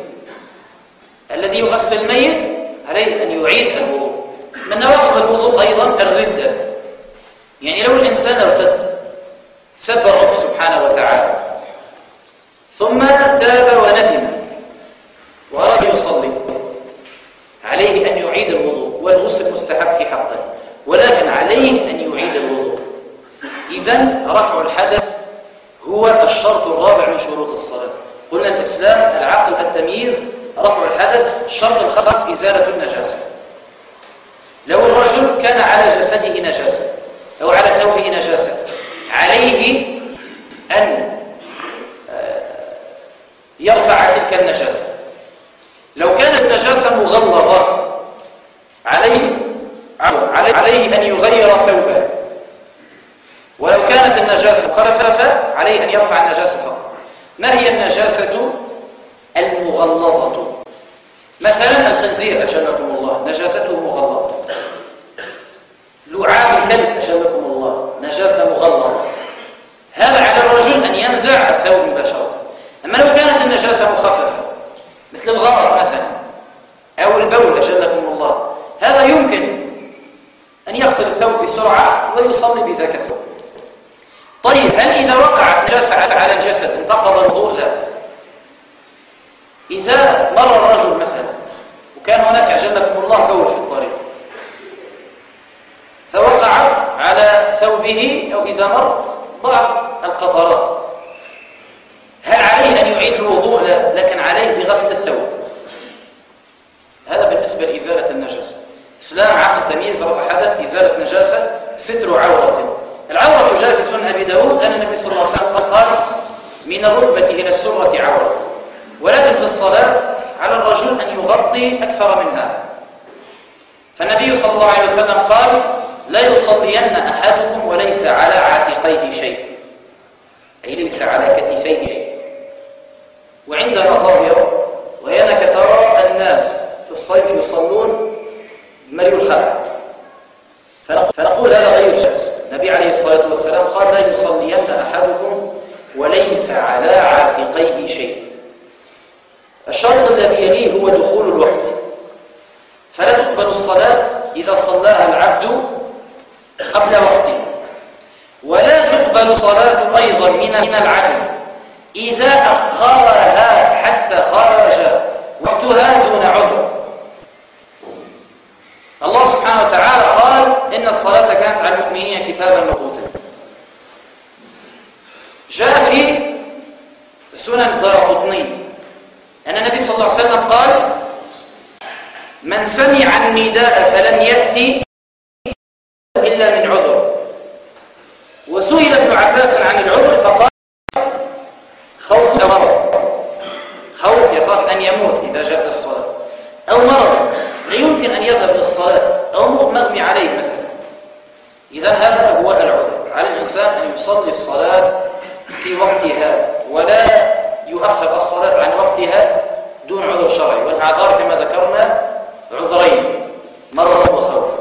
الذي يغسل الميت عليه أن يعيد الوضوء. من نواقض الوضوء أيضا؟ الردة. يعني لو الإنسان ارتد سب الرب سبحانه وتعالى. ثم تاب وندم. وأراد يصلي. عليه أن يعيد الوضوء والغسل مستحب في حقه ولكن عليه أن يعيد الوضوء. إذا رفع الحدث هو الشرط الرابع من شروط الصلاة. قلنا الإسلام العقل التمييز رفع الحدث الشرط الخامس إزالة النجاسة. لو الرجل كان على جسده نجاسة أو على ثوبه نجاسة عليه أن آه، يرفع تلك النجاسة. لو كانت النجاسة مغلظة عليه عليه أن يغير ثوبه. ولو كانت النجاسة خفافة عليه أن يرفع النجاسة فقط. ما هي النجاسة المغلظة؟ مثلا الخنزير أجلكم الله. نجاسته مغلظة. لعاب الكلب أجابكم الله. نجاسة مغلظة. هذا على الرجل أن ينزع الثوب مباشرة أما لو كانت النجاسة مخففة مثل الغلط أو البول أجلكم الله. هذا يمكن أن يغسل الثوب بسرعة ويصلي بذاك الثوب. طيب هل إذا وقعت نجاسة على الجسد انتقض الوضوء لا. إذا مر الرجل مثلا وكان هناك أجلكم الله بول في الطريق فوقعت على ثوبه أو إذا مر بعض القطرات. هل عليه أن يعيد الوضوء؟ لا لكن عليه بغسل الثوب. هذا بالنسبة لإزالة النجاسة. إسلام عقل تمييز رفع حدث إزالة نجاسة ستر عورة. العورة جاء في سنة أبي داود أن النبي صلى الله عليه وسلم قال من الركبة إلى السرة عورة. ولكن في الصلاة على الرجل أن يغطي أكثر من هذا فالنبي صلى الله عليه وسلم قال لا يصلين أحدكم وليس على عاتقيه شيء. أي ليس على كتفيه شيء. وعندنا ظاهرة وهي أنك ترى الناس الصيف يصلون بملء الخلع فنقول هذا غير جائز. النبي عليه الصلاة والسلام قال لا يصلين أحدكم وليس على عاتقيه شيء. الشرط الذي يليه هو دخول الوقت. فلا تقبل الصلاة إذا صلاها العبد قبل وقته. ولا تقبل صلاة أيضا من العبد إذا أخرها حتى خرج وقتها دون عذر الله سبحانه وتعالى قال إن الصلاة كانت على المؤمنين كتابا موقوتا جاء في سنن الدارقطني أن النبي صلى الله عليه وسلم قال من سمع النداء فلم يأتي إلا من عذر. وسئل ابن عباس عن العذر فقال خوف مرض؟ خوف يخاف أن يموت إذا جاء للصلاة أو مرض؟ لا يمكن أن يذهب للصلاة أو مغمي عليه مثلا. إذا هذا هو العذر. على الإنسان أن يصلي الصلاة في وقتها ولا يؤخر الصلاة عن وقتها دون عذر شرعي. والأعذار كما ذكرنا عذرين مرض وخوف.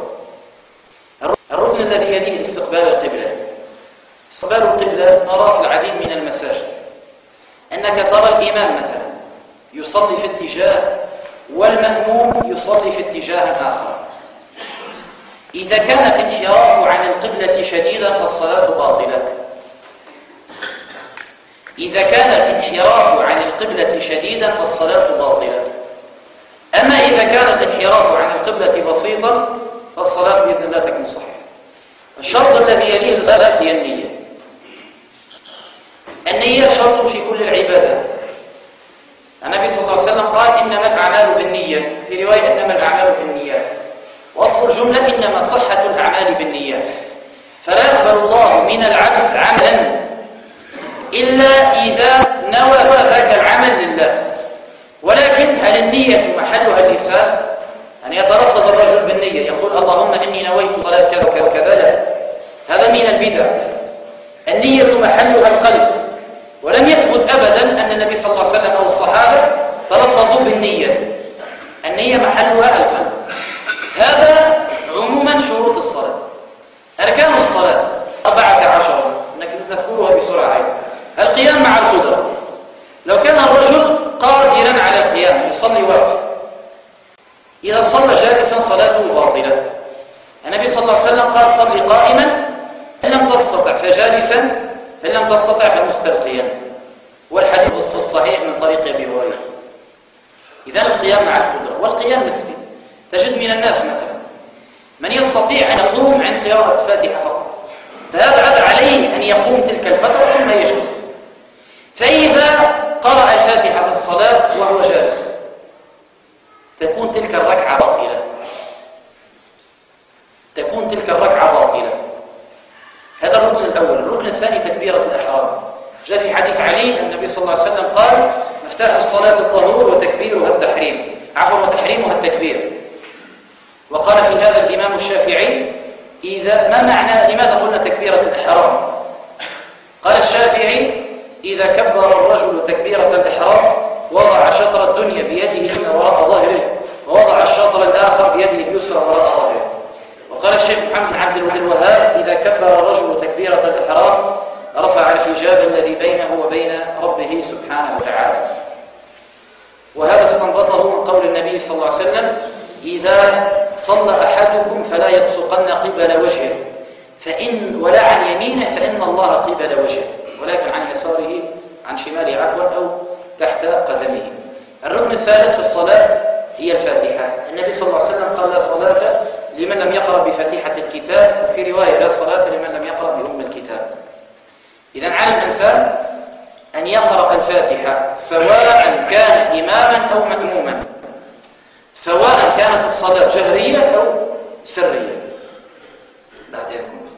الركن الذي يليه استقبال القبلة. استقبال القبلة نرى في العديد من المساجد. أنك ترى الإمام مثلا يصلي في اتجاه والمأموم يصلي في اتجاه آخر. إذا كان الانحراف عن القبلة شديدا فالصلاة باطلة. إذا كان الانحراف عن القبلة شديدا فالصلاة باطلة. أما إذا كان الانحراف عن القبلة بسيطا فالصلاة بإذن الله تكون صحيحة. الشرط الذي يليه الصلاة هي النية. النية شرط في كل العبادات. النبي صلى الله عليه وسلم قال إنما الأعمال بالنية في رواية إنما الأعمال بالنيات. وأصل الجملة إنما صحة الأعمال بالنيات. فلا يقبل الله من العبد عملا إلا إذا نوى ذاك العمل لله. ولكن هل النية محلها اللسان أن يتلفظ الرجل بالنية يقول اللهم إني نويت صلاة كذا وكذا وكذا. هذا من البدع. النية محلها القلب. ولم يثبت أبدا أن النبي صلى الله عليه وسلم الصحابة تلفظوا بالنية. النية محلها القلب هذا عموما شروط الصلاة. أركان الصلاة أربعة عشر. نذكرها بسرعة. القيام مع القدرة. لو كان الرجل قادرا على القيام يصلي واقف. إذا صلى جالسا صلاته باطلة. النبي صلى الله عليه وسلم قال صلي قائما إن لم تستطع فجالسا فإن لم تستطع فمستلقيا. والحديث الصحيح من طريق أبي هريرة. إذا القيام مع القدرة والقيام نسبي. تجد من الناس مثلا من يستطيع أن يقوم عند قراءة الفاتحة فقط فهذا عذر عليه أن يقوم تلك الفترة ثم يجلس. فإذا قرأ الفاتحة في الصلاة وهو جالس تكون تلك الركعة باطلة. تكون تلك الركعة باطلة. هذا الركن الأول. الركن الثاني تكبيرة الإحرام. جاء في حديث علي النبي صلى الله عليه وسلم قال مفتاح الصلاة الطهور وتكبيرها التحريم. عفوا وتحريمها التكبير. وقال في هذا الإمام الشافعي إذا ما معنى لماذا قلنا تكبيرة الإحرام؟ قال الشافعي إذا كبر الرجل تكبيرة الإحرام وضع شطر الدنيا بيده اليمنى وراء ظهره ووضع الشطر الآخر بيده اليسرى وراء ظهره. وقال الشيخ محمد عبد الوهاب إذا كبر الرجل تكبيرة الإحرام رفع الحجاب الذي بينه وبين ربه سبحانه وتعالى. وهذا استنبطه من قول النبي صلى الله عليه وسلم إذا صلى أحدكم فلا يبصقن قبل وجهه فإن ولا عن يمينه فإن الله قبل وجهه. ولكن عن يساره عن شماله عفوا أو تحت قدمه. الركن الثالث في الصلاة هي الفاتحة. النبي صلى الله عليه وسلم قال لا صلاة لمن لم يقرأ بفاتحة الكتاب وفي رواية لا صلاة لمن لم يقرأ بأم الكتاب. إذا على الإنسان أن يقرأ الفاتحة سواء كان إماما أو مأموما. سواء كانت الصلاة جهرية أو سرية. يكون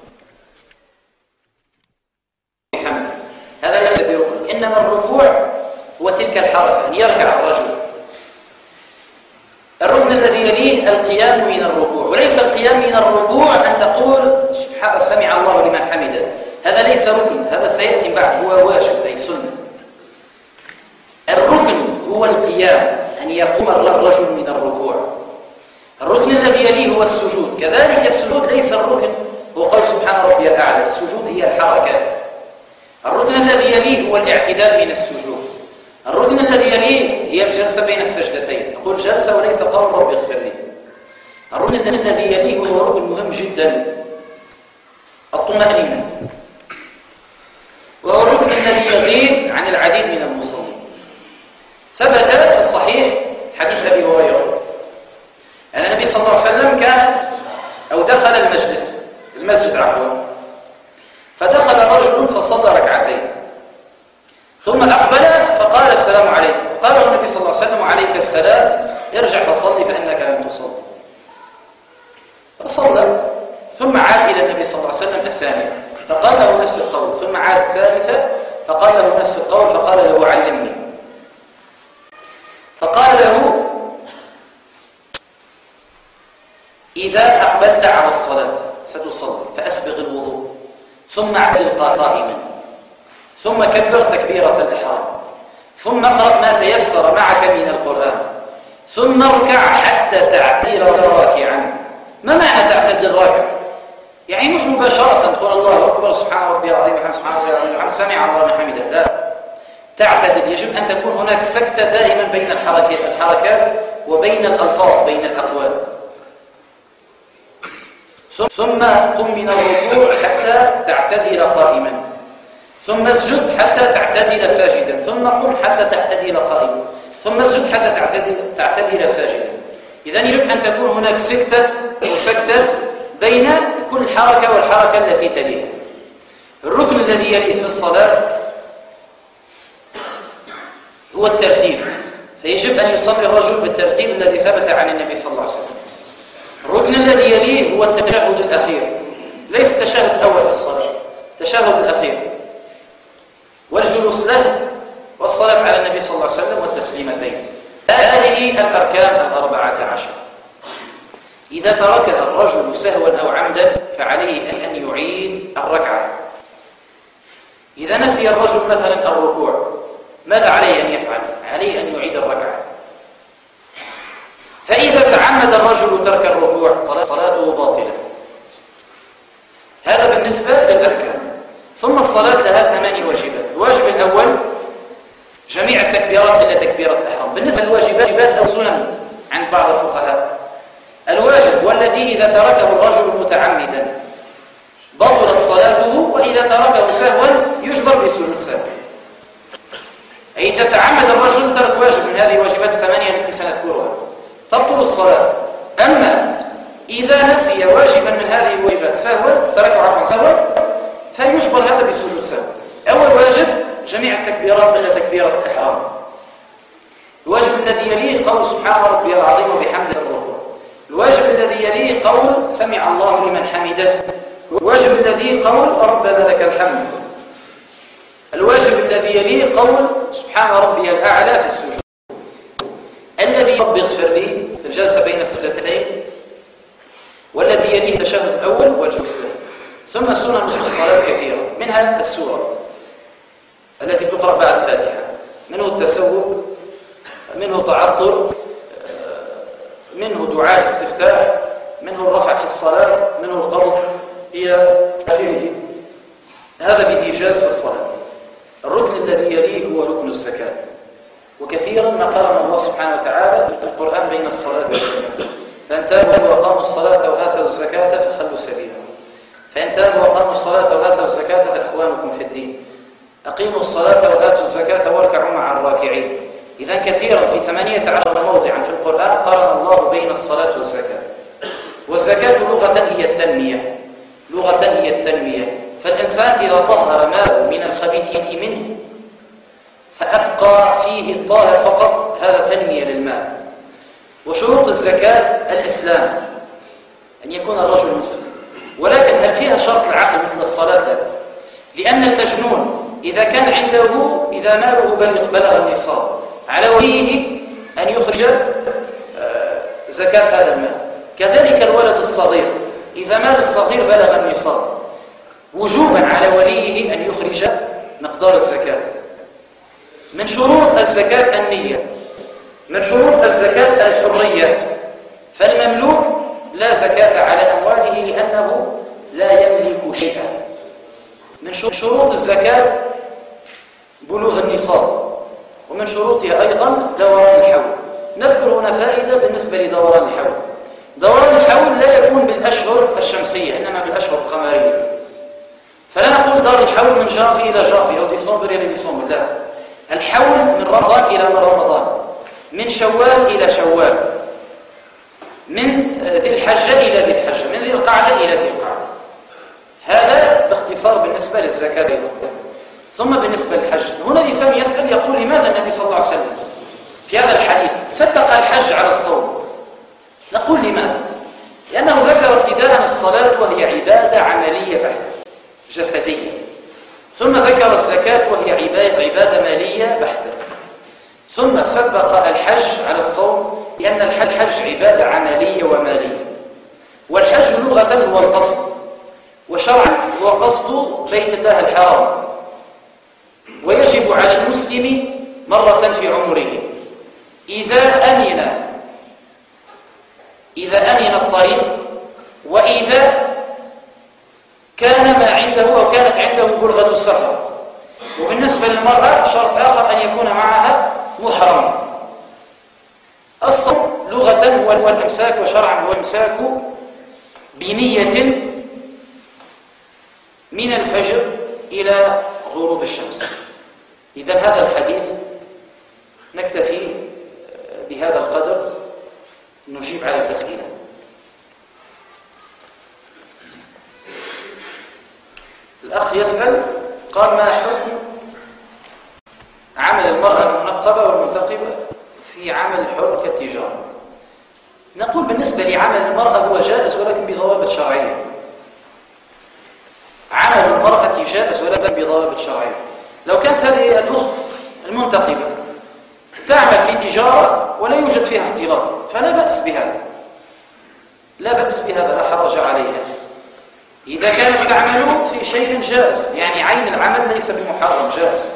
هذا لا يركن إنما الركوع هو تلك الحركة أن يركع الرجل. الركن الذي يليه القيام من الركوع وليس القيام من الركوع أن تقول سبحان سمع الله لمن حمده. هذا ليس ركن هذا سيأتي بعد هو واجب أي سنة. الركن هو القيام أن يقوم الرجل من الركوع. الركن الذي يليه هو السجود. كذلك السجود ليس الركن. هو قول سبحان ربي الأعلى السجود هي الحركة الركن الذي يليه هو الاعتدال من السجود. الركن الذي يليه هي الجلسة بين السجدتين. نقول جلسة وليس قول ربي اغفر لي. الركن الذي يليه هو ركن مهم جدا. الطمأنينة الركن الذي يغيب عن العديد من المصلين. ثبت في الصحيح حديث أبي هريرة. أن النبي صلى الله عليه وسلم كان أو دخل المجلس المسجد عفوا فدخل رجل فصلى ركعتين. ثم أقبل فقال السلام عليكم فقال النبي صلى الله عليه وسلم عليك السلام ارجع فصلي فإنك لم تصلي. فصلى. ثم عاد إلى النبي صلى الله عليه وسلم الثانية فقال له نفس القول ثم عاد الثالثة فقال له نفس القول فقال له علمني فقال له إذا أقبلت على الصلاة ستصلي فأسبغ الوضوء ثم اعتدل قائما ثم كبر تكبيرة الإحرام ثم اقرأ ما تيسر معك من القرآن ثم اركع حتى تعتدل راكعا ما معنى تعتدل راكع؟ يعني مش مباشرة. تقول الله أكبر سبحان ربي العظيم وحمد سبحان ربي العظيم وحمد سمع الله من حمده لا تعتدل. يجب أن تكون هناك سكتة دائما بين الحركات الحركات وبين الألفاظ بين الأقوال. ثم قم من الركوع حتى تعتدل قائما. ثم اسجد حتى تعتدل ساجدا. ثم قم حتى تعتدل قائما. ثم اسجد حتى تعتدل, تعتدل ساجدا. إذا يجب أن تكون هناك سكتة أو سكتة بين كل حركة والحركة التي تليها. الركن الذي يلي في الصلاة هو الترتيب. فيجب أن يصلي الرجل بالترتيب الذي ثبت عن النبي صلى الله عليه وسلم. الركن الذي يليه هو التشهد الأخير. ليس التشهد الأول في الصلاة التشهد الأخير. والجلوس له والصلاة على النبي صلى الله عليه وسلم والتسليمتين. هذه الأركان الأربعة عشر. إذا تركها الرجل سهوا أو عمدا فعليه أن يعيد الركعة. إذا نسي الرجل مثلا الركوع ماذا عليه أن يفعل؟ عليه أن يعيد الركعة. فإذا تعمد الرجل ترك الركوع صلاته باطلة. هذا بالنسبة للأركان. ثم الصلاة لها ثمان واجبات. الواجب الأول جميع التكبيرات إلا تكبيرة الإحرام. بالنسبة للواجبات أو سنن عند بعض الفقهاء الواجب والذي إذا تركه الرجل متعمدا. بطلت صلاته وإذا تركه سهوا يجبر بسجود سهو أي إذا تعمد الرجل ترك واجب من هذه الواجبات الثمانية التي سنذكرها. تبطل الصلاة. أما إذا نسي واجبا من هذه الواجبات سهوا تركه عفوا سهوا فيجبر هذا بسجود سهو أول واجب جميع التكبيرات إلا تكبيرة الإحرام. الواجب الذي يليه قول سبحان ربي العظيم وبحمده. الركوع الواجب الذي يليه قول سمع الله لمن حمده. الواجب الذي قول ربنا لك الحمد. الواجب الذي يليه قول سبحان ربي الأعلى في السجود. الذي رب اغفر لي في الجلسة بين السجدتين والذي يليه التشهد الأول والجلوس له ثم سنن الصلاة كثيرة منها السورة التي تقرأ بعد الفاتحة. منه التسوق منه تعطر منه دعاء استفتاح منه الرفع في الصلاة منه القبض إلى آخره. هذا بإيجاز في الصلاة. الركن الذي يليه هو ركن الزكاة. وكثيرا ما قارن الله سبحانه وتعالى القرآن بين الصلاة والزكاة. فإن تابوا وأقاموا الصلاة وآتوا الزكاة فخلوا سبيلهم فإن تابوا وأقاموا الصلاة وآتوا الزكاة فإخوانكم في الدين. أقيموا الصلاة وآتوا الزكاة واركعوا مع الراكعين. إذا كثيرا في ثمانية عشر موضعا في القرآن قارن الله بين الصلاة والزكاة. والزكاة لغة هي التنمية. لغة هي التنمية. فالإنسان إذا طهر ماء من الخبيث منه فأبقى فيه الطاهر فقط. هذا تنمية للماء وشروط الزكاة الإسلام أن يكون الرجل مسلم. ولكن هل فيها شرط العقل مثل الصلاة؟ لا لأن المجنون إذا كان عنده إذا ماله بلغ النصاب على وليه أن يخرج آه، زكاة هذا المال. كذلك الولد الصغير إذا مال الصغير بلغ النصاب وجوبا على وليه أن يخرج مقدار الزكاة. من شروط الزكاة النية. من شروط الزكاة الحرية. فالمملوك لا زكاة على أمواله لأنه لا يملك شيئا. من شروط الزكاة بلوغ النصاب. ومن شروطها أيضا دوران الحول. نذكر هنا فائدة بالنسبة لدوران الحول. دوران الحول لا يكون بالأشهر الشمسية إنما بالأشهر القمرية. فلا نقول دار الحول من جافي إلى جافي أو ديسمبر إلى ديسمبر لا. الحول من رمضان إلى رمضان. من شوال إلى شوال. من ذي الحجة إلى ذي الحجة. من ذي القعدة إلى ذي القعدة. هذا باختصار بالنسبة للزكاة ثم بالنسبة للحج هنا الإنسان يسأل يقول لماذا النبي صلى الله عليه وسلم في هذا الحديث سبق الحج على الصوم؟ نقول لماذا؟ لأنه ذكر ابتداء الصلاة وهي عبادة عملية بحتة جسدية. ثم ذكر الزكاة وهي عبادة مالية بحتة. ثم سبق الحج على الصوم لأن الحج عبادة عملية ومالية. والحج لغة هو القصد وشرعا هو قصد بيت الله الحرام. ويجب على المسلم مرة في عمره. إذا أمن إذا أمن الطريق وإذا كان ما عنده أو كانت عنده بلغة السفر. وبالنسبة للمرأة شرط آخر أن يكون معها محرم. الصوم لغة هو الإمساك وشرعا هو الإمساك بنية من الفجر إلى غروب الشمس. إذا هذا الحديث نكتفي بهذا القدر نجيب على الأسئلة الأخ يسأل قال ما حكم عمل المرأة المنقبة والمنتقبة في عمل الحر كالتجارة؟ نقول بالنسبة لعمل المرأة هو جائز ولكن بضوابط شرعية. عمل المرأة جائز ولكن بضوابط شرعية. لو كانت هذه الأخت المنتقبة تعمل في تجارة ولا يوجد فيها اختلاط فلا بأس بهذا. لا بأس بهذا لا حرج عليها. إذا كانت تعمل في شيء جائز يعني عين العمل ليس بمحرم جائز.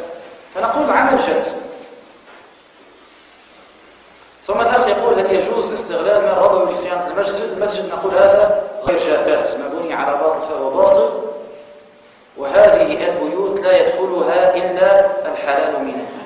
فنقول عمل جائز. ثم الأخ يقول هل يجوز استغلال من ربوي لصيانة المسجد المسجد؟ نقول هذا غير جائز ما بني على باطل فهو باطل. وهذه البيوت لا يدخلها إلا الحلال منها.